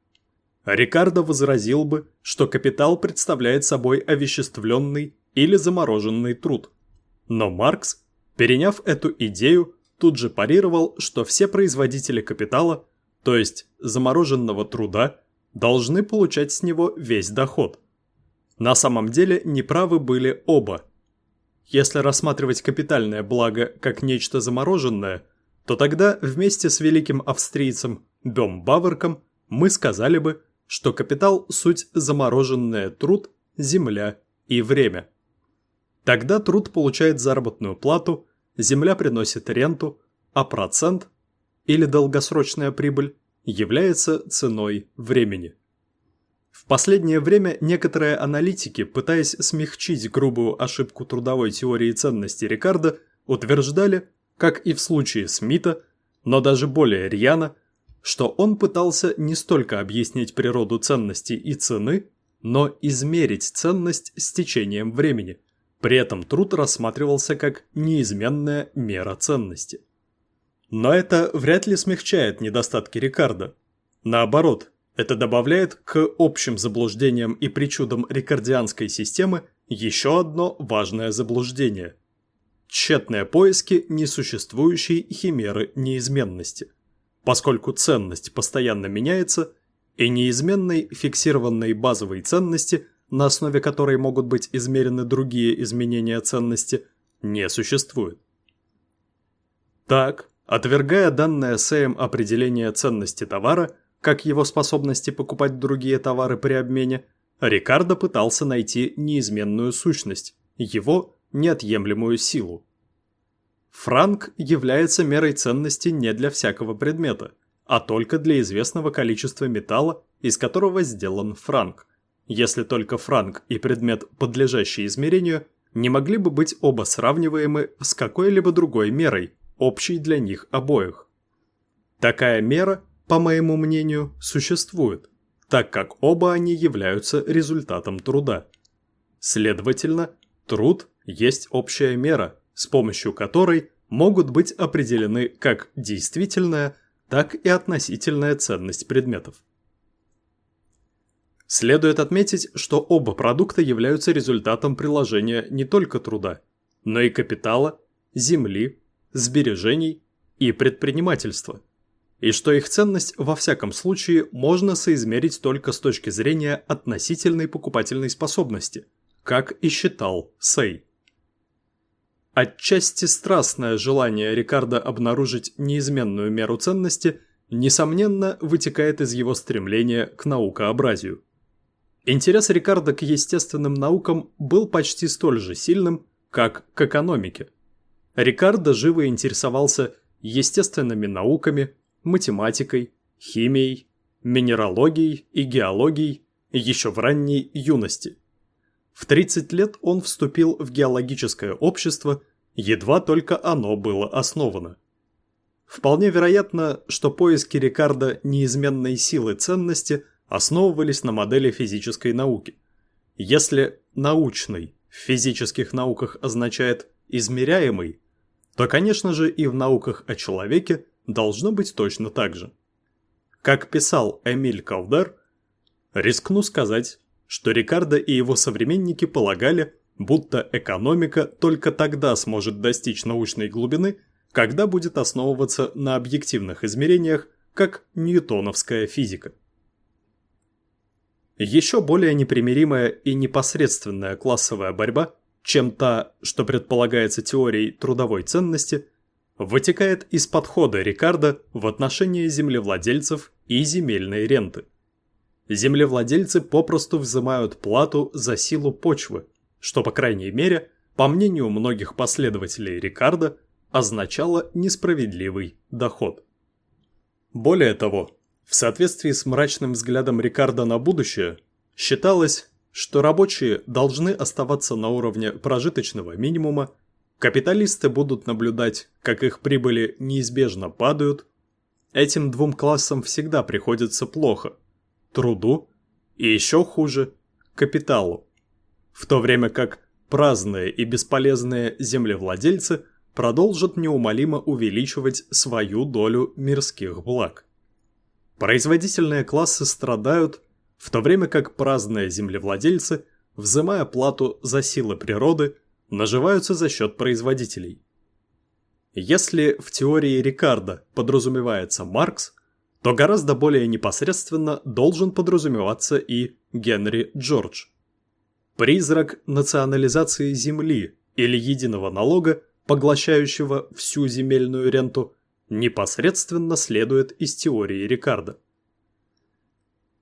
Рикардо возразил бы, что капитал представляет собой овеществленный или замороженный труд. Но Маркс, переняв эту идею, тут же парировал, что все производители капитала, то есть замороженного труда, должны получать с него весь доход. На самом деле неправы были оба – если рассматривать капитальное благо как нечто замороженное, то тогда вместе с великим австрийцем Бем Баверком мы сказали бы, что капитал – суть замороженное труд, земля и время. Тогда труд получает заработную плату, земля приносит ренту, а процент или долгосрочная прибыль является ценой времени. В последнее время некоторые аналитики, пытаясь смягчить грубую ошибку трудовой теории ценности Рикардо, утверждали, как и в случае Смита, но даже более рьяно, что он пытался не столько объяснить природу ценности и цены, но измерить ценность с течением времени. При этом труд рассматривался как неизменная мера ценности. Но это вряд ли смягчает недостатки Рикардо. Наоборот, это добавляет к общим заблуждениям и причудам рекордианской системы еще одно важное заблуждение. Тщетные поиски несуществующей химеры неизменности. Поскольку ценность постоянно меняется, и неизменной фиксированной базовой ценности, на основе которой могут быть измерены другие изменения ценности, не существует. Так, отвергая данное Сэем определение ценности товара – как его способности покупать другие товары при обмене, Рикардо пытался найти неизменную сущность, его неотъемлемую силу. Франк является мерой ценности не для всякого предмета, а только для известного количества металла, из которого сделан франк. Если только франк и предмет, подлежащий измерению, не могли бы быть оба сравниваемы с какой-либо другой мерой, общий для них обоих. Такая мера, по моему мнению, существует, так как оба они являются результатом труда. Следовательно, труд есть общая мера, с помощью которой могут быть определены как действительная, так и относительная ценность предметов. Следует отметить, что оба продукта являются результатом приложения не только труда, но и капитала, земли, сбережений и предпринимательства, и что их ценность во всяком случае можно соизмерить только с точки зрения относительной покупательной способности, как и считал Сей. Отчасти страстное желание Рикардо обнаружить неизменную меру ценности несомненно вытекает из его стремления к наукообразию. Интерес Рикардо к естественным наукам был почти столь же сильным, как к экономике. Рикардо живо интересовался естественными науками, математикой, химией, минералогией и геологией еще в ранней юности – в 30 лет он вступил в геологическое общество, едва только оно было основано. Вполне вероятно, что поиски Рикардо неизменной силы ценности основывались на модели физической науки. Если «научный» в физических науках означает «измеряемый», то, конечно же, и в науках о человеке должно быть точно так же. Как писал Эмиль Калдер, рискну сказать, что Рикардо и его современники полагали, будто экономика только тогда сможет достичь научной глубины, когда будет основываться на объективных измерениях, как ньютоновская физика. Еще более непримиримая и непосредственная классовая борьба, чем та, что предполагается теорией трудовой ценности, вытекает из подхода Рикардо в отношении землевладельцев и земельной ренты землевладельцы попросту взимают плату за силу почвы, что, по крайней мере, по мнению многих последователей Рикардо, означало несправедливый доход. Более того, в соответствии с мрачным взглядом Рикардо на будущее, считалось, что рабочие должны оставаться на уровне прожиточного минимума, капиталисты будут наблюдать, как их прибыли неизбежно падают, этим двум классам всегда приходится плохо – труду и еще хуже – капиталу. В то время как праздные и бесполезные землевладельцы продолжат неумолимо увеличивать свою долю мирских благ. Производительные классы страдают, в то время как праздные землевладельцы, взимая плату за силы природы, наживаются за счет производителей. Если в теории Рикардо подразумевается Маркс, то гораздо более непосредственно должен подразумеваться и Генри Джордж. Призрак национализации земли или единого налога, поглощающего всю земельную ренту, непосредственно следует из теории Рикардо.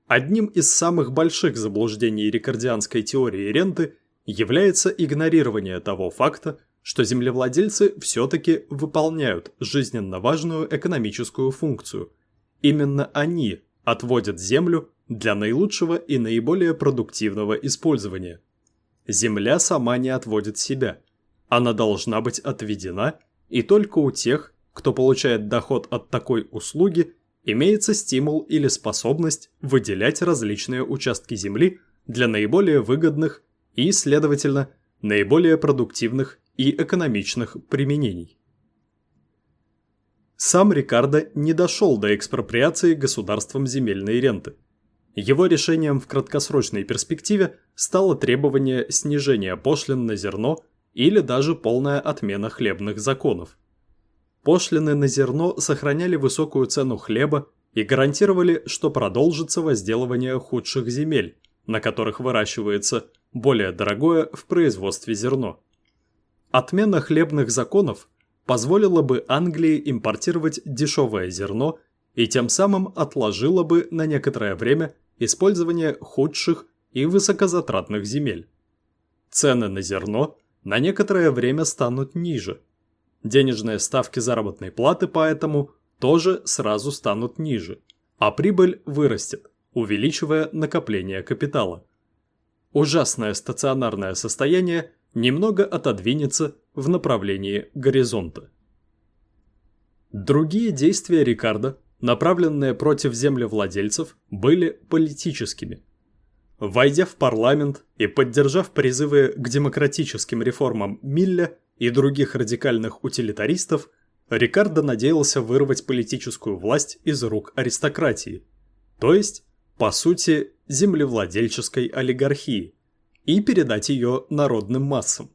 Одним из самых больших заблуждений рикардианской теории ренты является игнорирование того факта, что землевладельцы все-таки выполняют жизненно важную экономическую функцию – Именно они отводят землю для наилучшего и наиболее продуктивного использования. Земля сама не отводит себя. Она должна быть отведена, и только у тех, кто получает доход от такой услуги, имеется стимул или способность выделять различные участки земли для наиболее выгодных и, следовательно, наиболее продуктивных и экономичных применений. Сам Рикардо не дошел до экспроприации государством земельной ренты. Его решением в краткосрочной перспективе стало требование снижения пошлин на зерно или даже полная отмена хлебных законов. Пошлины на зерно сохраняли высокую цену хлеба и гарантировали, что продолжится возделывание худших земель, на которых выращивается более дорогое в производстве зерно. Отмена хлебных законов позволила бы Англии импортировать дешевое зерно и тем самым отложила бы на некоторое время использование худших и высокозатратных земель. Цены на зерно на некоторое время станут ниже. Денежные ставки заработной платы поэтому тоже сразу станут ниже, а прибыль вырастет, увеличивая накопление капитала. Ужасное стационарное состояние немного отодвинется в направлении горизонта. Другие действия Рикардо, направленные против землевладельцев, были политическими. Войдя в парламент и поддержав призывы к демократическим реформам Милля и других радикальных утилитаристов, Рикардо надеялся вырвать политическую власть из рук аристократии, то есть, по сути, землевладельческой олигархии, и передать ее народным массам.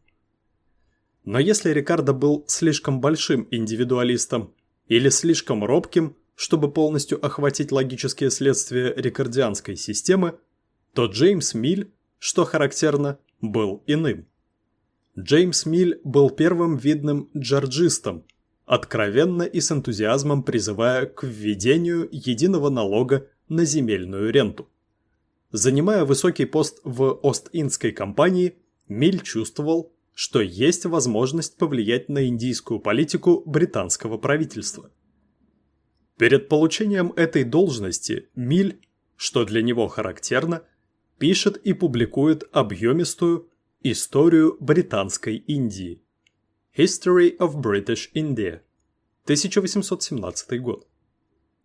Но если Рикардо был слишком большим индивидуалистом или слишком робким, чтобы полностью охватить логические следствия рикардианской системы, то Джеймс Миль, что характерно, был иным. Джеймс Миль был первым видным джорджистом, откровенно и с энтузиазмом призывая к введению единого налога на земельную ренту. Занимая высокий пост в Ост-Индской компании, Миль чувствовал, что есть возможность повлиять на индийскую политику британского правительства. Перед получением этой должности Миль, что для него характерно, пишет и публикует объемистую «Историю британской Индии» History of British India, 1817 год.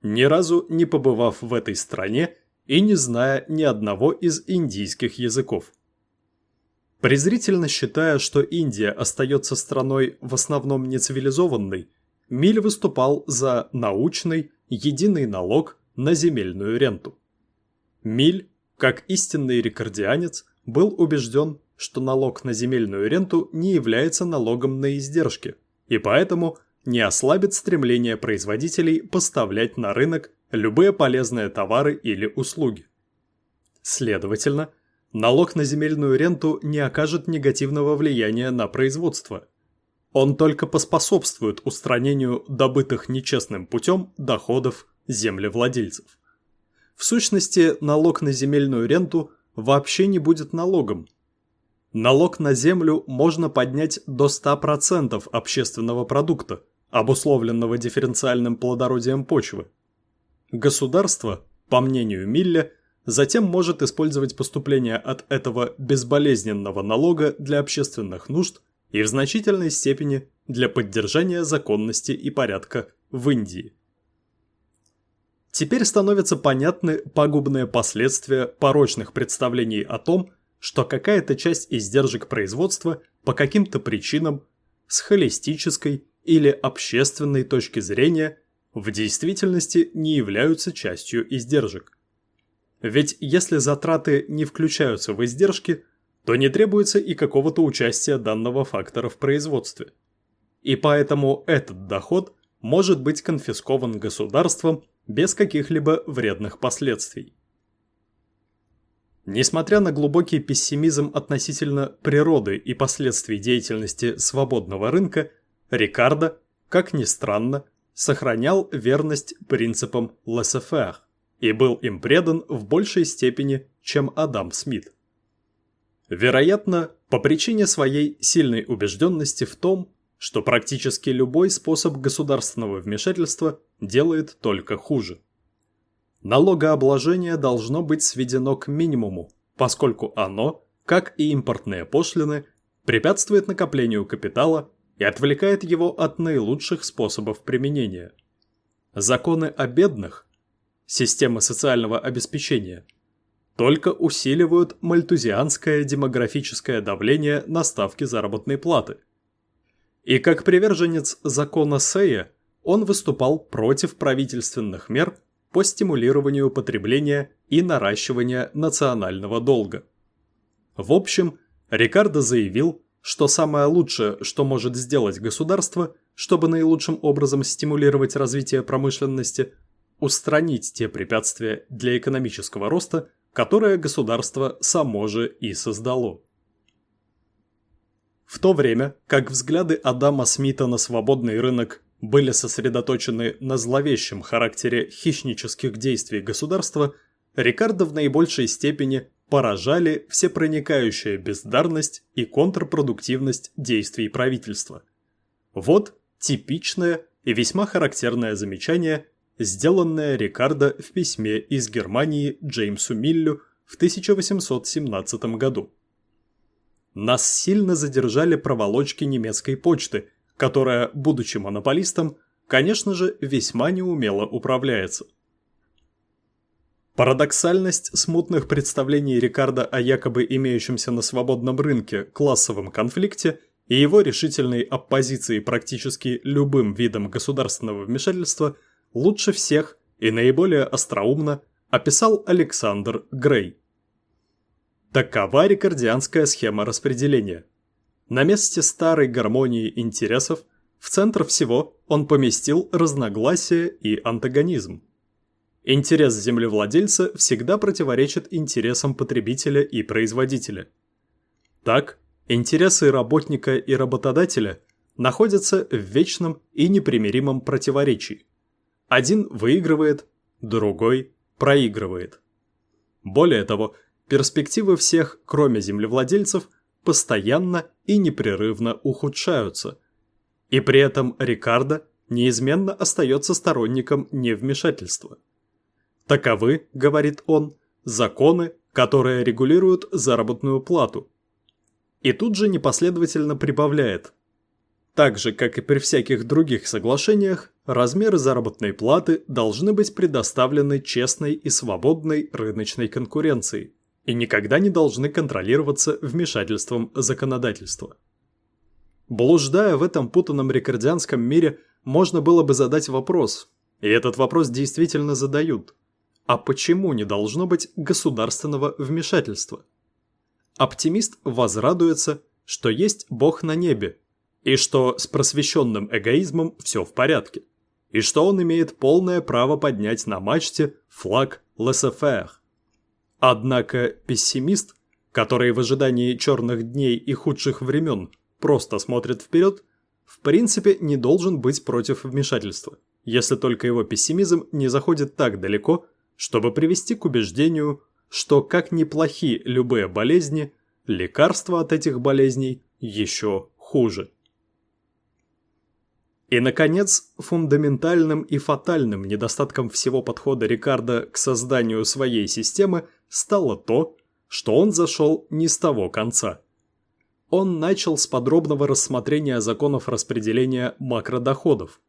Ни разу не побывав в этой стране и не зная ни одного из индийских языков. Презрительно считая, что Индия остается страной в основном нецивилизованной, Миль выступал за научный единый налог на земельную ренту. Миль, как истинный рекордианец, был убежден, что налог на земельную ренту не является налогом на издержки, и поэтому не ослабит стремление производителей поставлять на рынок любые полезные товары или услуги. Следовательно, налог на земельную ренту не окажет негативного влияния на производство. Он только поспособствует устранению добытых нечестным путем доходов землевладельцев. В сущности, налог на земельную ренту вообще не будет налогом. Налог на землю можно поднять до 100% общественного продукта, обусловленного дифференциальным плодородием почвы. Государство, по мнению Милля, затем может использовать поступление от этого безболезненного налога для общественных нужд и в значительной степени для поддержания законности и порядка в Индии. Теперь становятся понятны пагубные последствия порочных представлений о том, что какая-то часть издержек производства по каким-то причинам с холистической или общественной точки зрения в действительности не являются частью издержек. Ведь если затраты не включаются в издержки, то не требуется и какого-то участия данного фактора в производстве. И поэтому этот доход может быть конфискован государством без каких-либо вредных последствий. Несмотря на глубокий пессимизм относительно природы и последствий деятельности свободного рынка, Рикардо, как ни странно, сохранял верность принципам laissez-faire и был им предан в большей степени, чем Адам Смит. Вероятно, по причине своей сильной убежденности в том, что практически любой способ государственного вмешательства делает только хуже. Налогообложение должно быть сведено к минимуму, поскольку оно, как и импортные пошлины, препятствует накоплению капитала и отвлекает его от наилучших способов применения. Законы о бедных, система социального обеспечения, только усиливают мальтузианское демографическое давление на ставки заработной платы. И как приверженец закона Сея, он выступал против правительственных мер по стимулированию потребления и наращивания национального долга. В общем, Рикардо заявил, что самое лучшее, что может сделать государство, чтобы наилучшим образом стимулировать развитие промышленности, устранить те препятствия для экономического роста, которые государство само же и создало. В то время, как взгляды Адама Смита на свободный рынок были сосредоточены на зловещем характере хищнических действий государства, Рикардо в наибольшей степени поражали всепроникающая бездарность и контрпродуктивность действий правительства. Вот типичное и весьма характерное замечание, сделанное Рикардо в письме из Германии Джеймсу Миллю в 1817 году. Нас сильно задержали проволочки немецкой почты, которая, будучи монополистом, конечно же, весьма неумело управляется. Парадоксальность смутных представлений Рикардо о якобы имеющемся на свободном рынке классовом конфликте и его решительной оппозиции практически любым видам государственного вмешательства лучше всех и наиболее остроумно описал Александр Грей. Такова рикардианская схема распределения. На месте старой гармонии интересов в центр всего он поместил разногласия и антагонизм. Интерес землевладельца всегда противоречит интересам потребителя и производителя. Так, интересы работника и работодателя находятся в вечном и непримиримом противоречии. Один выигрывает, другой проигрывает. Более того, перспективы всех, кроме землевладельцев, постоянно и непрерывно ухудшаются. И при этом Рикардо неизменно остается сторонником невмешательства. Таковы, говорит он, законы, которые регулируют заработную плату. И тут же непоследовательно прибавляет. Так же, как и при всяких других соглашениях, размеры заработной платы должны быть предоставлены честной и свободной рыночной конкуренции и никогда не должны контролироваться вмешательством законодательства. Блуждая в этом путанном рекордианском мире, можно было бы задать вопрос, и этот вопрос действительно задают. А почему не должно быть государственного вмешательства? Оптимист возрадуется, что есть Бог на небе, и что с просвещенным эгоизмом все в порядке, и что он имеет полное право поднять на мачте флаг laissez Однако пессимист, который в ожидании черных дней и худших времен просто смотрит вперед, в принципе не должен быть против вмешательства, если только его пессимизм не заходит так далеко, чтобы привести к убеждению, что как неплохи любые болезни, лекарства от этих болезней еще хуже. И, наконец, фундаментальным и фатальным недостатком всего подхода Рикардо к созданию своей системы стало то, что он зашел не с того конца. Он начал с подробного рассмотрения законов распределения макродоходов.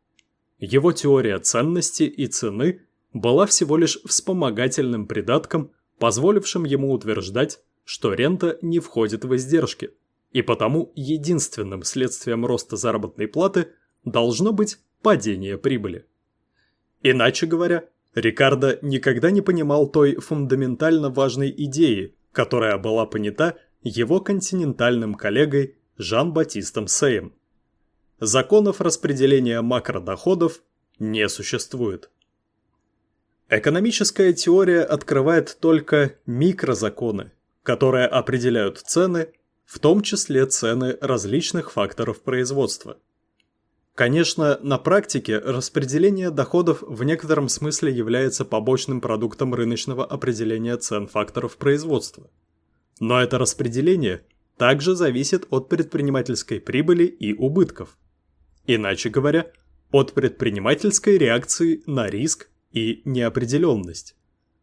Его теория ценности и цены была всего лишь вспомогательным придатком, позволившим ему утверждать, что рента не входит в издержки, и потому единственным следствием роста заработной платы – должно быть падение прибыли. Иначе говоря, Рикардо никогда не понимал той фундаментально важной идеи, которая была понята его континентальным коллегой Жан-Батистом Сейм. Законов распределения макродоходов не существует. Экономическая теория открывает только микрозаконы, которые определяют цены, в том числе цены различных факторов производства – Конечно, на практике распределение доходов в некотором смысле является побочным продуктом рыночного определения цен факторов производства. Но это распределение также зависит от предпринимательской прибыли и убытков. Иначе говоря, от предпринимательской реакции на риск и неопределенность,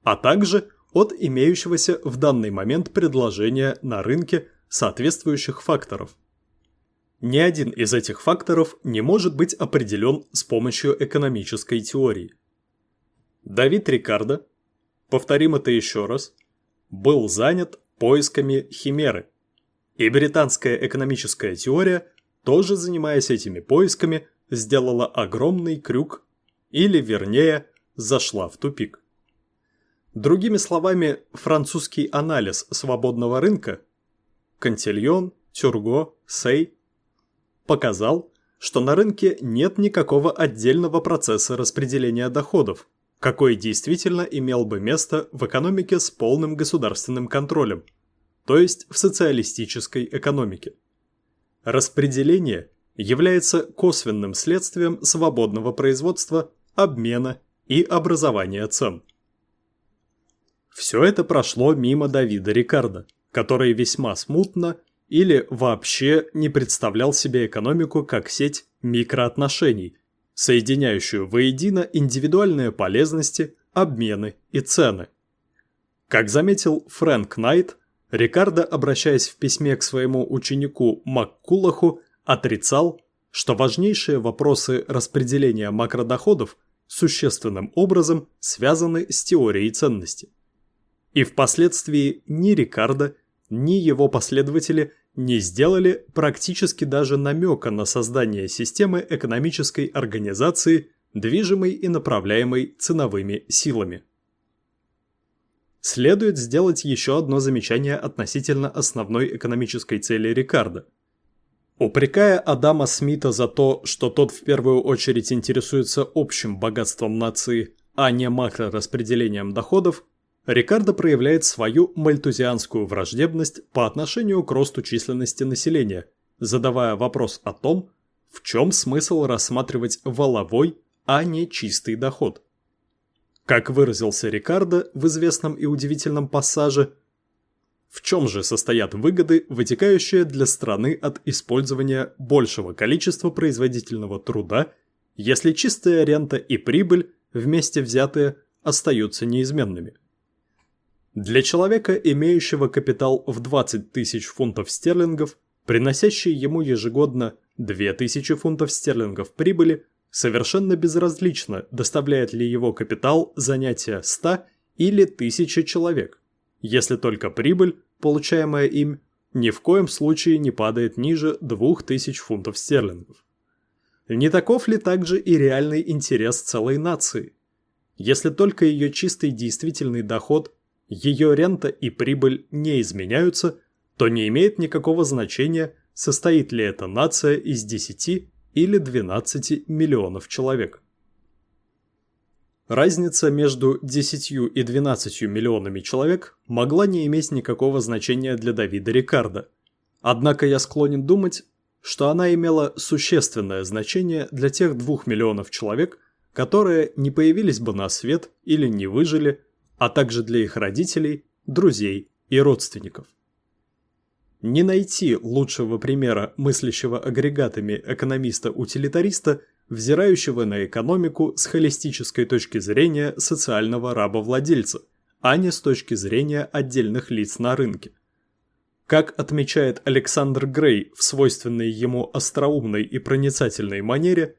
а также от имеющегося в данный момент предложения на рынке соответствующих факторов – ни один из этих факторов не может быть определен с помощью экономической теории. Давид Рикардо, повторим это еще раз, был занят поисками химеры. И британская экономическая теория, тоже занимаясь этими поисками, сделала огромный крюк, или вернее, зашла в тупик. Другими словами, французский анализ свободного рынка – Кантильон, Тюрго, Сей – показал, что на рынке нет никакого отдельного процесса распределения доходов, какой действительно имел бы место в экономике с полным государственным контролем, то есть в социалистической экономике. Распределение является косвенным следствием свободного производства, обмена и образования цен. Все это прошло мимо Давида Рикардо, который весьма смутно или вообще не представлял себе экономику как сеть микроотношений, соединяющую воедино индивидуальные полезности, обмены и цены. Как заметил Фрэнк Найт, Рикардо, обращаясь в письме к своему ученику Маккулаху, отрицал, что важнейшие вопросы распределения макродоходов существенным образом связаны с теорией ценности. И впоследствии ни Рикардо, ни его последователи не сделали практически даже намека на создание системы экономической организации, движимой и направляемой ценовыми силами. Следует сделать еще одно замечание относительно основной экономической цели Рикардо. Упрекая Адама Смита за то, что тот в первую очередь интересуется общим богатством нации, а не макрораспределением доходов, Рикардо проявляет свою мальтузианскую враждебность по отношению к росту численности населения, задавая вопрос о том, в чем смысл рассматривать воловой, а не чистый доход. Как выразился Рикардо в известном и удивительном пассаже, в чем же состоят выгоды, вытекающие для страны от использования большего количества производительного труда, если чистая рента и прибыль, вместе взятые, остаются неизменными? Для человека, имеющего капитал в 20 тысяч фунтов стерлингов, приносящий ему ежегодно 2000 фунтов стерлингов прибыли, совершенно безразлично, доставляет ли его капитал занятия 100 или 1000 человек, если только прибыль, получаемая им, ни в коем случае не падает ниже 2000 фунтов стерлингов. Не таков ли также и реальный интерес целой нации? Если только ее чистый действительный доход ее рента и прибыль не изменяются, то не имеет никакого значения, состоит ли эта нация из 10 или 12 миллионов человек. Разница между 10 и 12 миллионами человек могла не иметь никакого значения для Давида Рикардо. Однако я склонен думать, что она имела существенное значение для тех двух миллионов человек, которые не появились бы на свет или не выжили, а также для их родителей, друзей и родственников. Не найти лучшего примера мыслящего агрегатами экономиста-утилитариста, взирающего на экономику с холистической точки зрения социального рабовладельца, а не с точки зрения отдельных лиц на рынке. Как отмечает Александр Грей в свойственной ему остроумной и проницательной манере,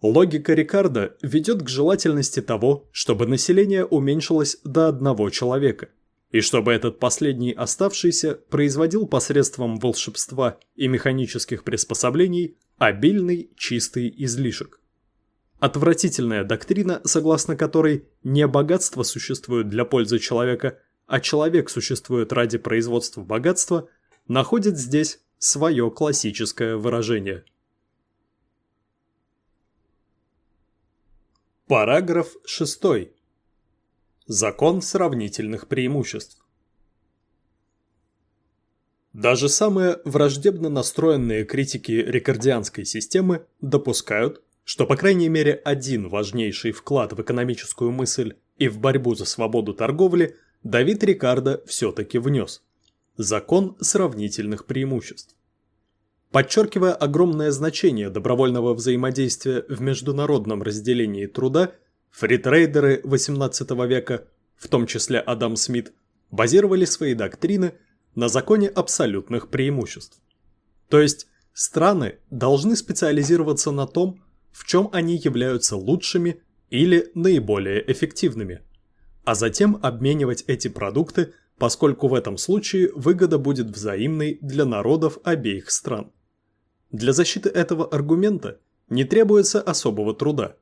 Логика Рикардо ведет к желательности того, чтобы население уменьшилось до одного человека, и чтобы этот последний оставшийся производил посредством волшебства и механических приспособлений обильный чистый излишек. Отвратительная доктрина, согласно которой не богатство существует для пользы человека, а человек существует ради производства богатства, находит здесь свое классическое выражение – Параграф 6. Закон сравнительных преимуществ. Даже самые враждебно настроенные критики рекордианской системы допускают, что по крайней мере один важнейший вклад в экономическую мысль и в борьбу за свободу торговли Давид Рикардо все-таки внес – закон сравнительных преимуществ. Подчеркивая огромное значение добровольного взаимодействия в международном разделении труда, фритрейдеры XVIII века, в том числе Адам Смит, базировали свои доктрины на законе абсолютных преимуществ. То есть страны должны специализироваться на том, в чем они являются лучшими или наиболее эффективными, а затем обменивать эти продукты, поскольку в этом случае выгода будет взаимной для народов обеих стран. Для защиты этого аргумента не требуется особого труда.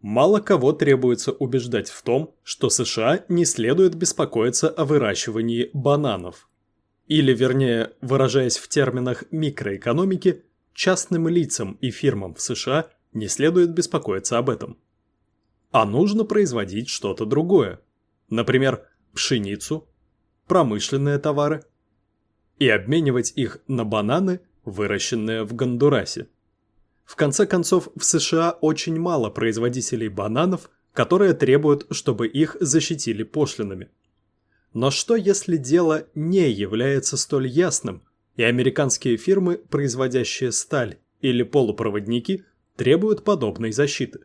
Мало кого требуется убеждать в том, что США не следует беспокоиться о выращивании бананов. Или, вернее, выражаясь в терминах микроэкономики, частным лицам и фирмам в США не следует беспокоиться об этом. А нужно производить что-то другое. Например, пшеницу, промышленные товары. И обменивать их на бананы выращенные в Гондурасе. В конце концов, в США очень мало производителей бананов, которые требуют, чтобы их защитили пошлинами. Но что если дело не является столь ясным, и американские фирмы, производящие сталь или полупроводники, требуют подобной защиты?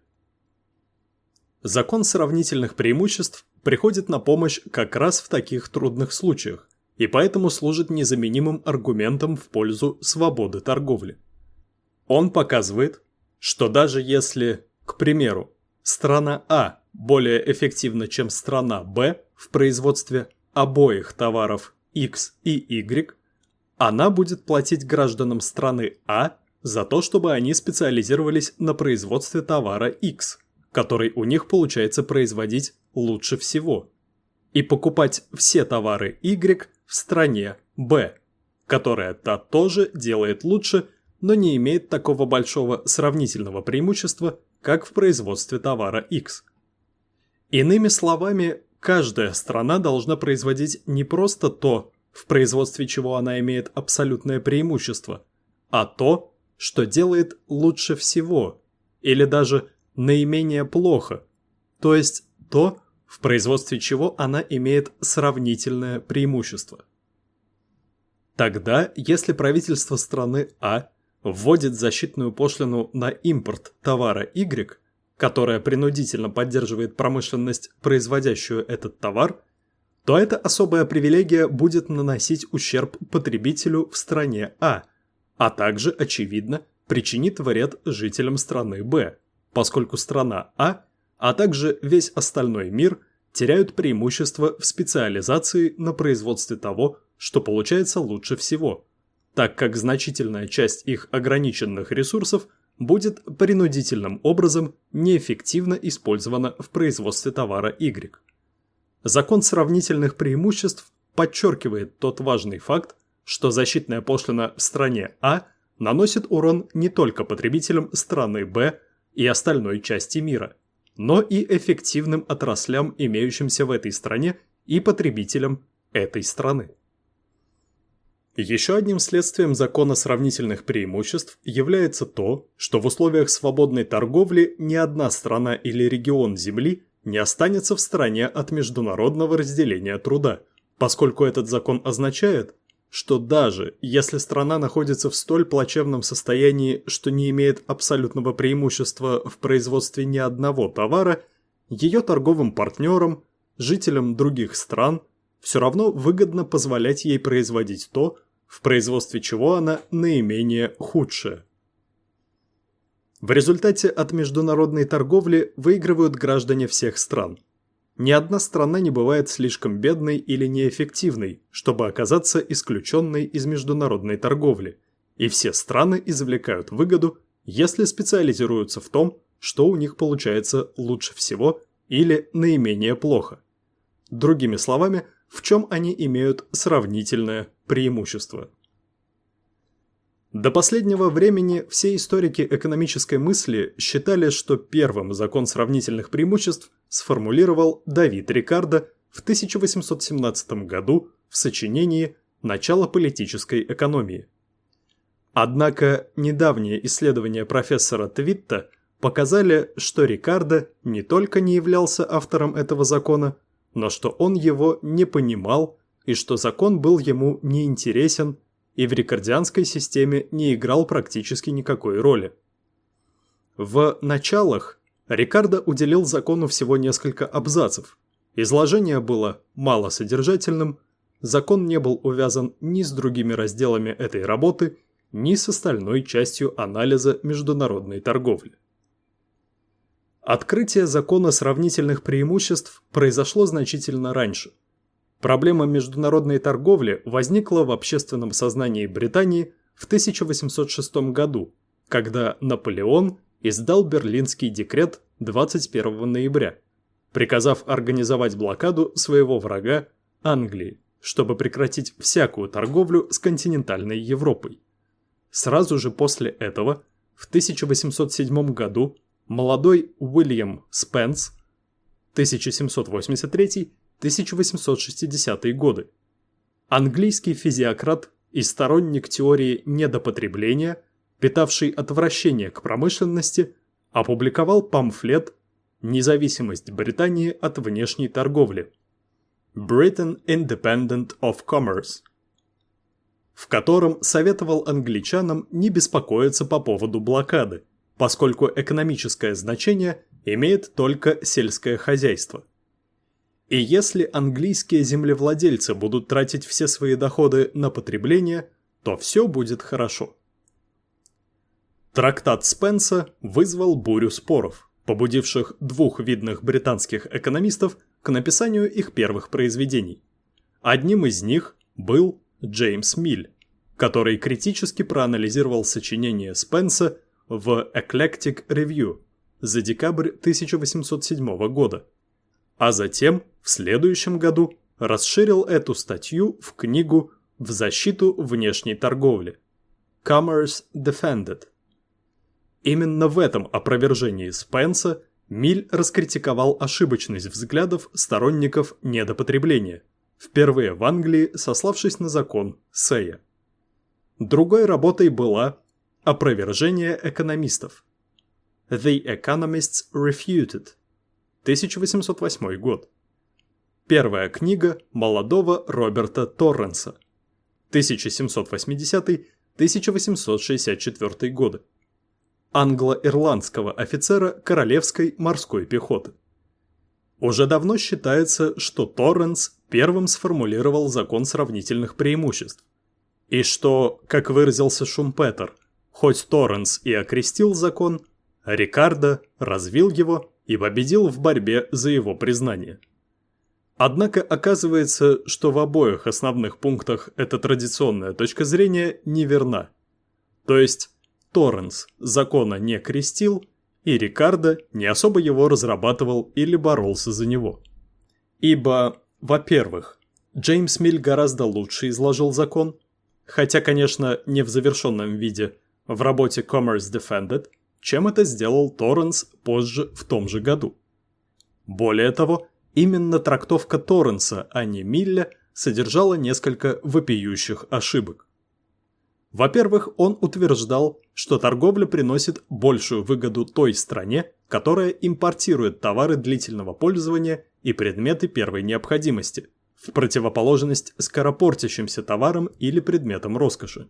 Закон сравнительных преимуществ приходит на помощь как раз в таких трудных случаях, и поэтому служит незаменимым аргументом в пользу свободы торговли. Он показывает, что даже если, к примеру, страна А более эффективна, чем страна Б в производстве обоих товаров X и Y, она будет платить гражданам страны А за то, чтобы они специализировались на производстве товара X, который у них получается производить лучше всего, и покупать все товары Y в стране Б, которая та тоже делает лучше, но не имеет такого большого сравнительного преимущества, как в производстве товара X. Иными словами, каждая страна должна производить не просто то, в производстве чего она имеет абсолютное преимущество, а то, что делает лучше всего, или даже наименее плохо, то есть то, в производстве чего она имеет сравнительное преимущество. Тогда, если правительство страны А вводит защитную пошлину на импорт товара Y, которая принудительно поддерживает промышленность, производящую этот товар, то эта особая привилегия будет наносить ущерб потребителю в стране А, а также, очевидно, причинит вред жителям страны Б, поскольку страна А, а также весь остальной мир теряют преимущество в специализации на производстве того, что получается лучше всего, так как значительная часть их ограниченных ресурсов будет принудительным образом неэффективно использована в производстве товара Y. Закон сравнительных преимуществ подчеркивает тот важный факт, что защитная пошлина в стране А наносит урон не только потребителям страны Б и остальной части мира, но и эффективным отраслям, имеющимся в этой стране, и потребителям этой страны. Еще одним следствием закона сравнительных преимуществ является то, что в условиях свободной торговли ни одна страна или регион Земли не останется в стороне от международного разделения труда, поскольку этот закон означает, что даже если страна находится в столь плачевном состоянии, что не имеет абсолютного преимущества в производстве ни одного товара, ее торговым партнерам, жителям других стран, все равно выгодно позволять ей производить то, в производстве чего она наименее худшая. В результате от международной торговли выигрывают граждане всех стран. Ни одна страна не бывает слишком бедной или неэффективной, чтобы оказаться исключенной из международной торговли, и все страны извлекают выгоду, если специализируются в том, что у них получается лучше всего или наименее плохо. Другими словами, в чем они имеют сравнительное преимущество. До последнего времени все историки экономической мысли считали, что первым закон сравнительных преимуществ сформулировал Давид Рикардо в 1817 году в сочинении «Начало политической экономии». Однако недавние исследования профессора Твитта показали, что Рикардо не только не являлся автором этого закона, но что он его не понимал и что закон был ему неинтересен и в рекордианской системе не играл практически никакой роли. В началах Рикардо уделил закону всего несколько абзацев. Изложение было малосодержательным, закон не был увязан ни с другими разделами этой работы, ни с остальной частью анализа международной торговли. Открытие закона сравнительных преимуществ произошло значительно раньше – Проблема международной торговли возникла в общественном сознании Британии в 1806 году, когда Наполеон издал Берлинский декрет 21 ноября, приказав организовать блокаду своего врага Англии, чтобы прекратить всякую торговлю с континентальной Европой. Сразу же после этого, в 1807 году, молодой Уильям Спенс 1783 1860-е годы. Английский физиократ и сторонник теории недопотребления, питавший отвращение к промышленности, опубликовал памфлет «Независимость Британии от внешней торговли» Britain Independent of Commerce, в котором советовал англичанам не беспокоиться по поводу блокады, поскольку экономическое значение имеет только сельское хозяйство – и если английские землевладельцы будут тратить все свои доходы на потребление, то все будет хорошо. Трактат Спенса вызвал бурю споров, побудивших двух видных британских экономистов к написанию их первых произведений. Одним из них был Джеймс Миль, который критически проанализировал сочинение Спенса в Eclectic Review за декабрь 1807 года, а затем в следующем году расширил эту статью в книгу «В защиту внешней торговли» Commerce Defended. Именно в этом опровержении Спенса Миль раскритиковал ошибочность взглядов сторонников недопотребления, впервые в Англии сославшись на закон Сея. Другой работой была «Опровержение экономистов» The Economists Refuted, 1808 год. Первая книга молодого Роберта Торренса, 1780-1864 годы англо-ирландского офицера Королевской морской пехоты. Уже давно считается, что Торренс первым сформулировал закон сравнительных преимуществ. И что, как выразился Шумпетер, хоть Торренс и окрестил закон, Рикардо развил его и победил в борьбе за его признание. Однако оказывается, что в обоих основных пунктах эта традиционная точка зрения неверна. То есть Торренс закона не крестил, и Рикардо не особо его разрабатывал или боролся за него. Ибо, во-первых, Джеймс Миль гораздо лучше изложил закон, хотя, конечно, не в завершенном виде, в работе Commerce Defended, чем это сделал Торренс позже в том же году. Более того, именно трактовка Торренса, а не Милля, содержала несколько вопиющих ошибок. Во-первых, он утверждал, что торговля приносит большую выгоду той стране, которая импортирует товары длительного пользования и предметы первой необходимости, в противоположность скоропортящимся товарам или предметам роскоши.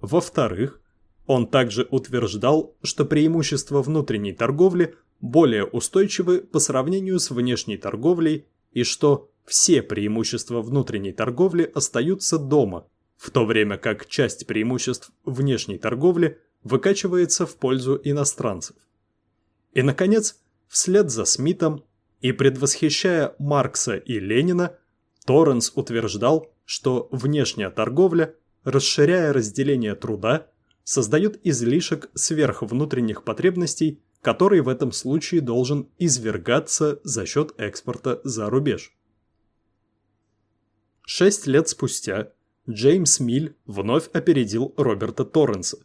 Во-вторых, он также утверждал, что преимущества внутренней торговли более устойчивы по сравнению с внешней торговлей и что все преимущества внутренней торговли остаются дома, в то время как часть преимуществ внешней торговли выкачивается в пользу иностранцев. И, наконец, вслед за Смитом и предвосхищая Маркса и Ленина, Торренс утверждал, что внешняя торговля, расширяя разделение труда, создает излишек сверх внутренних потребностей, который в этом случае должен извергаться за счет экспорта за рубеж. Шесть лет спустя Джеймс Миль вновь опередил Роберта Торренса,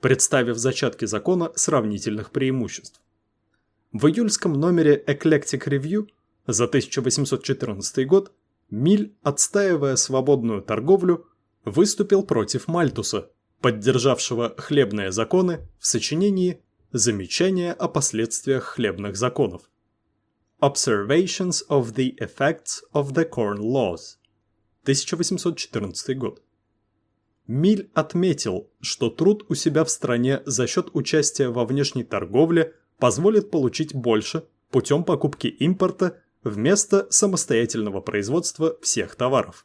представив зачатки закона сравнительных преимуществ. В июльском номере Eclectic Review за 1814 год Миль, отстаивая свободную торговлю, выступил против Мальтуса, поддержавшего хлебные законы в сочинении «Замечания о последствиях хлебных законов» Observations of the Effects of the Corn Laws 1814 год. Миль отметил, что труд у себя в стране за счет участия во внешней торговле позволит получить больше путем покупки импорта вместо самостоятельного производства всех товаров.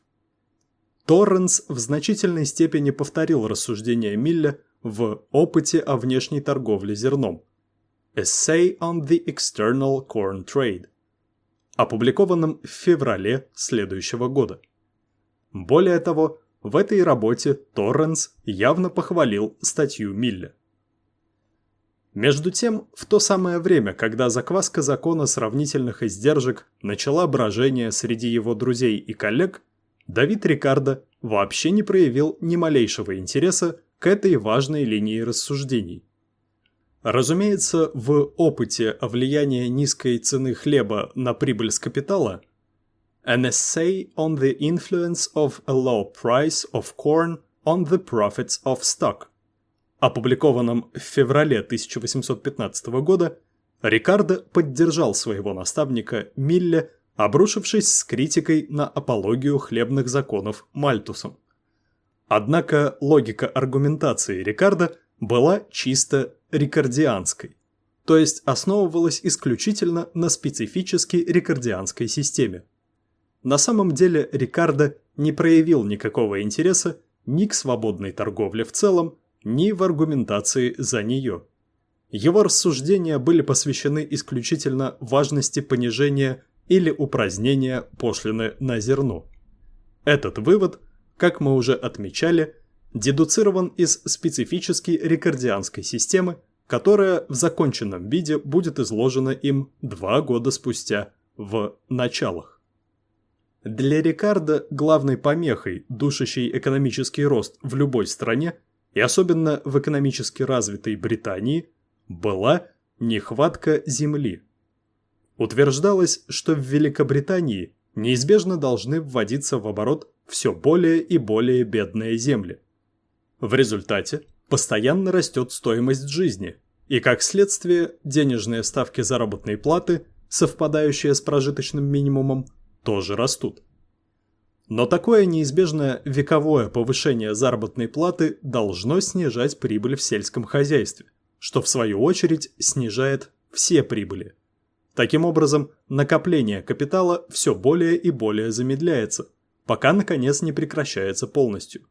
Торренс в значительной степени повторил рассуждения Милля в «Опыте о внешней торговле зерном» Essay on the External Corn Trade, опубликованном в феврале следующего года. Более того, в этой работе Торренс явно похвалил статью Милля. Между тем, в то самое время, когда закваска закона сравнительных издержек начала брожение среди его друзей и коллег, Давид Рикардо вообще не проявил ни малейшего интереса к этой важной линии рассуждений. Разумеется, в опыте о влиянии низкой цены хлеба на прибыль с капитала An essay on the influence of a low price of corn on the profits of stock, опубликованном в феврале 1815 года, Рикардо поддержал своего наставника Милля, обрушившись с критикой на апологию хлебных законов Мальтусом. Однако логика аргументации Рикардо была чисто рикардианской, то есть основывалась исключительно на специфически рикардианской системе. На самом деле Рикардо не проявил никакого интереса ни к свободной торговле в целом, ни в аргументации за нее. Его рассуждения были посвящены исключительно важности понижения или упразднения пошлины на зерно. Этот вывод, как мы уже отмечали, дедуцирован из специфической рекордианской системы, которая в законченном виде будет изложена им два года спустя в началах. Для Рикардо главной помехой, душащей экономический рост в любой стране, и особенно в экономически развитой Британии, была нехватка земли. Утверждалось, что в Великобритании неизбежно должны вводиться в оборот все более и более бедные земли. В результате постоянно растет стоимость жизни, и как следствие денежные ставки заработной платы, совпадающие с прожиточным минимумом, тоже растут. Но такое неизбежное вековое повышение заработной платы должно снижать прибыль в сельском хозяйстве, что в свою очередь снижает все прибыли. Таким образом, накопление капитала все более и более замедляется, пока наконец не прекращается полностью.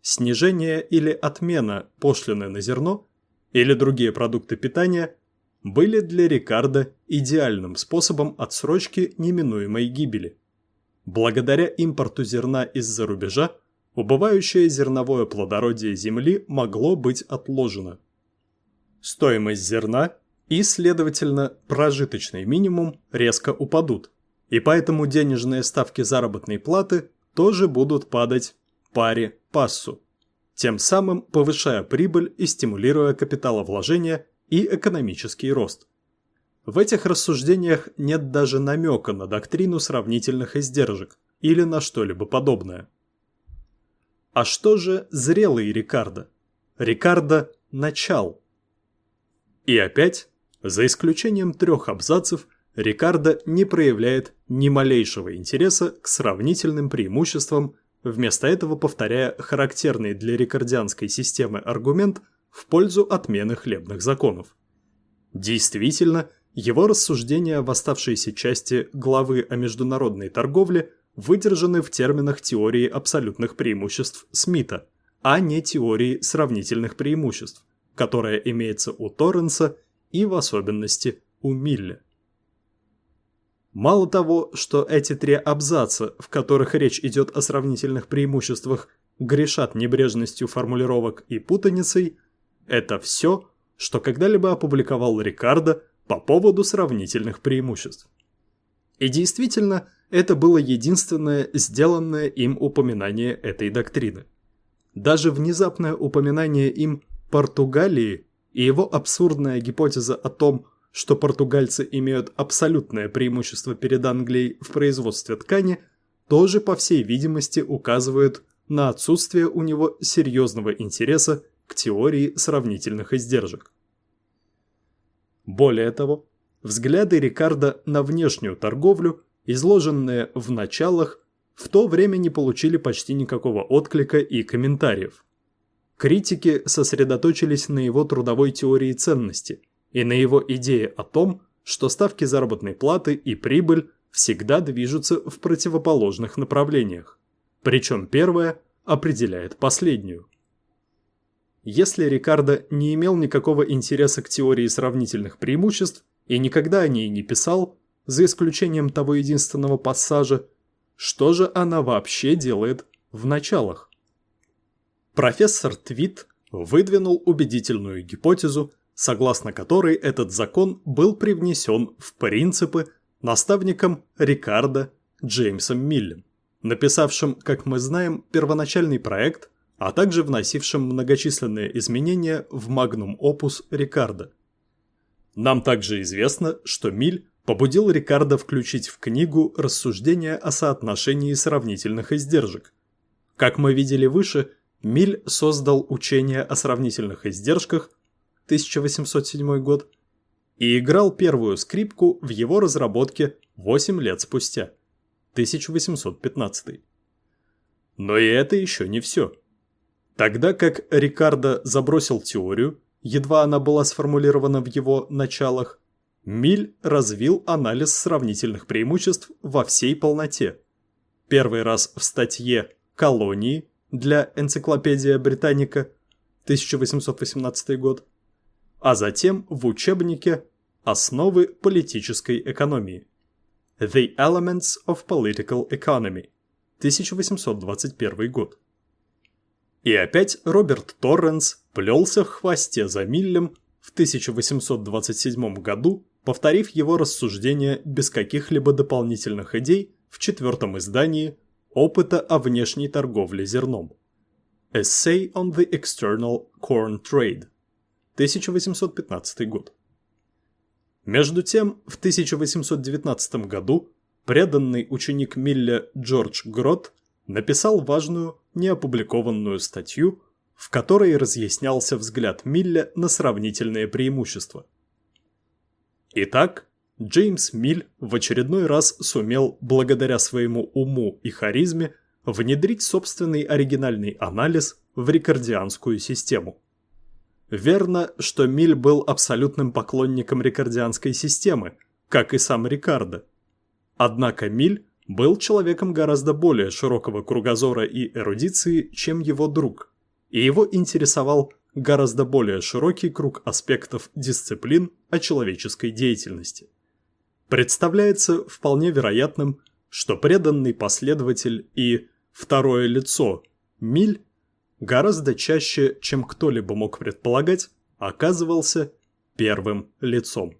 Снижение или отмена пошлины на зерно или другие продукты питания были для Рикардо идеальным способом отсрочки неминуемой гибели. Благодаря импорту зерна из-за рубежа, убывающее зерновое плодородие земли могло быть отложено. Стоимость зерна и, следовательно, прожиточный минимум резко упадут, и поэтому денежные ставки заработной платы тоже будут падать паре пассу, тем самым повышая прибыль и стимулируя капиталовложения и экономический рост. В этих рассуждениях нет даже намека на доктрину сравнительных издержек или на что-либо подобное. А что же зрелый Рикардо? Рикардо – начал. И опять, за исключением трех абзацев, Рикардо не проявляет ни малейшего интереса к сравнительным преимуществам, вместо этого повторяя характерный для рикардианской системы аргумент в пользу отмены хлебных законов. Действительно, его рассуждения в оставшейся части главы о международной торговле выдержаны в терминах теории абсолютных преимуществ Смита, а не теории сравнительных преимуществ, которая имеется у Торренса и в особенности у Милля. Мало того, что эти три абзаца, в которых речь идет о сравнительных преимуществах, грешат небрежностью формулировок и путаницей, это все, что когда-либо опубликовал Рикардо по поводу сравнительных преимуществ. И действительно, это было единственное сделанное им упоминание этой доктрины. Даже внезапное упоминание им Португалии и его абсурдная гипотеза о том, что португальцы имеют абсолютное преимущество перед Англией в производстве ткани, тоже, по всей видимости, указывают на отсутствие у него серьезного интереса к теории сравнительных издержек. Более того, взгляды Рикардо на внешнюю торговлю, изложенные в началах, в то время не получили почти никакого отклика и комментариев. Критики сосредоточились на его трудовой теории ценности и на его идее о том, что ставки заработной платы и прибыль всегда движутся в противоположных направлениях, причем первое определяет последнюю. Если Рикардо не имел никакого интереса к теории сравнительных преимуществ и никогда о ней не писал, за исключением того единственного пассажа, что же она вообще делает в началах? Профессор Твит выдвинул убедительную гипотезу, согласно которой этот закон был привнесен в принципы наставником Рикардо Джеймсом Миллем, написавшим, как мы знаем, первоначальный проект а также вносившим многочисленные изменения в Magnum Opus Рикардо. Нам также известно, что Миль побудил Рикардо включить в книгу рассуждения о соотношении сравнительных издержек. Как мы видели выше, Миль создал учение о сравнительных издержках 1807 год и играл первую скрипку в его разработке 8 лет спустя 1815. Но и это еще не все. Тогда как Рикардо забросил теорию, едва она была сформулирована в его началах, Миль развил анализ сравнительных преимуществ во всей полноте. Первый раз в статье «Колонии» для энциклопедия Британика, 1818 год, а затем в учебнике «Основы политической экономии» The Elements of Political Economy 1821 год. И опять Роберт Торренс плелся в хвосте за Миллем в 1827 году, повторив его рассуждения без каких-либо дополнительных идей в четвертом издании «Опыта о внешней торговле зерном» Essay on the External Corn Trade 1815 год. Между тем, в 1819 году преданный ученик Милля Джордж Грот написал важную, неопубликованную статью, в которой разъяснялся взгляд Милля на сравнительные преимущества. Итак, Джеймс Миль в очередной раз сумел, благодаря своему уму и харизме, внедрить собственный оригинальный анализ в рекордианскую систему. Верно, что Миль был абсолютным поклонником рекордианской системы, как и сам Рикардо. Однако Миль был человеком гораздо более широкого кругозора и эрудиции, чем его друг, и его интересовал гораздо более широкий круг аспектов дисциплин о человеческой деятельности. Представляется вполне вероятным, что преданный последователь и второе лицо Миль гораздо чаще, чем кто-либо мог предполагать, оказывался первым лицом.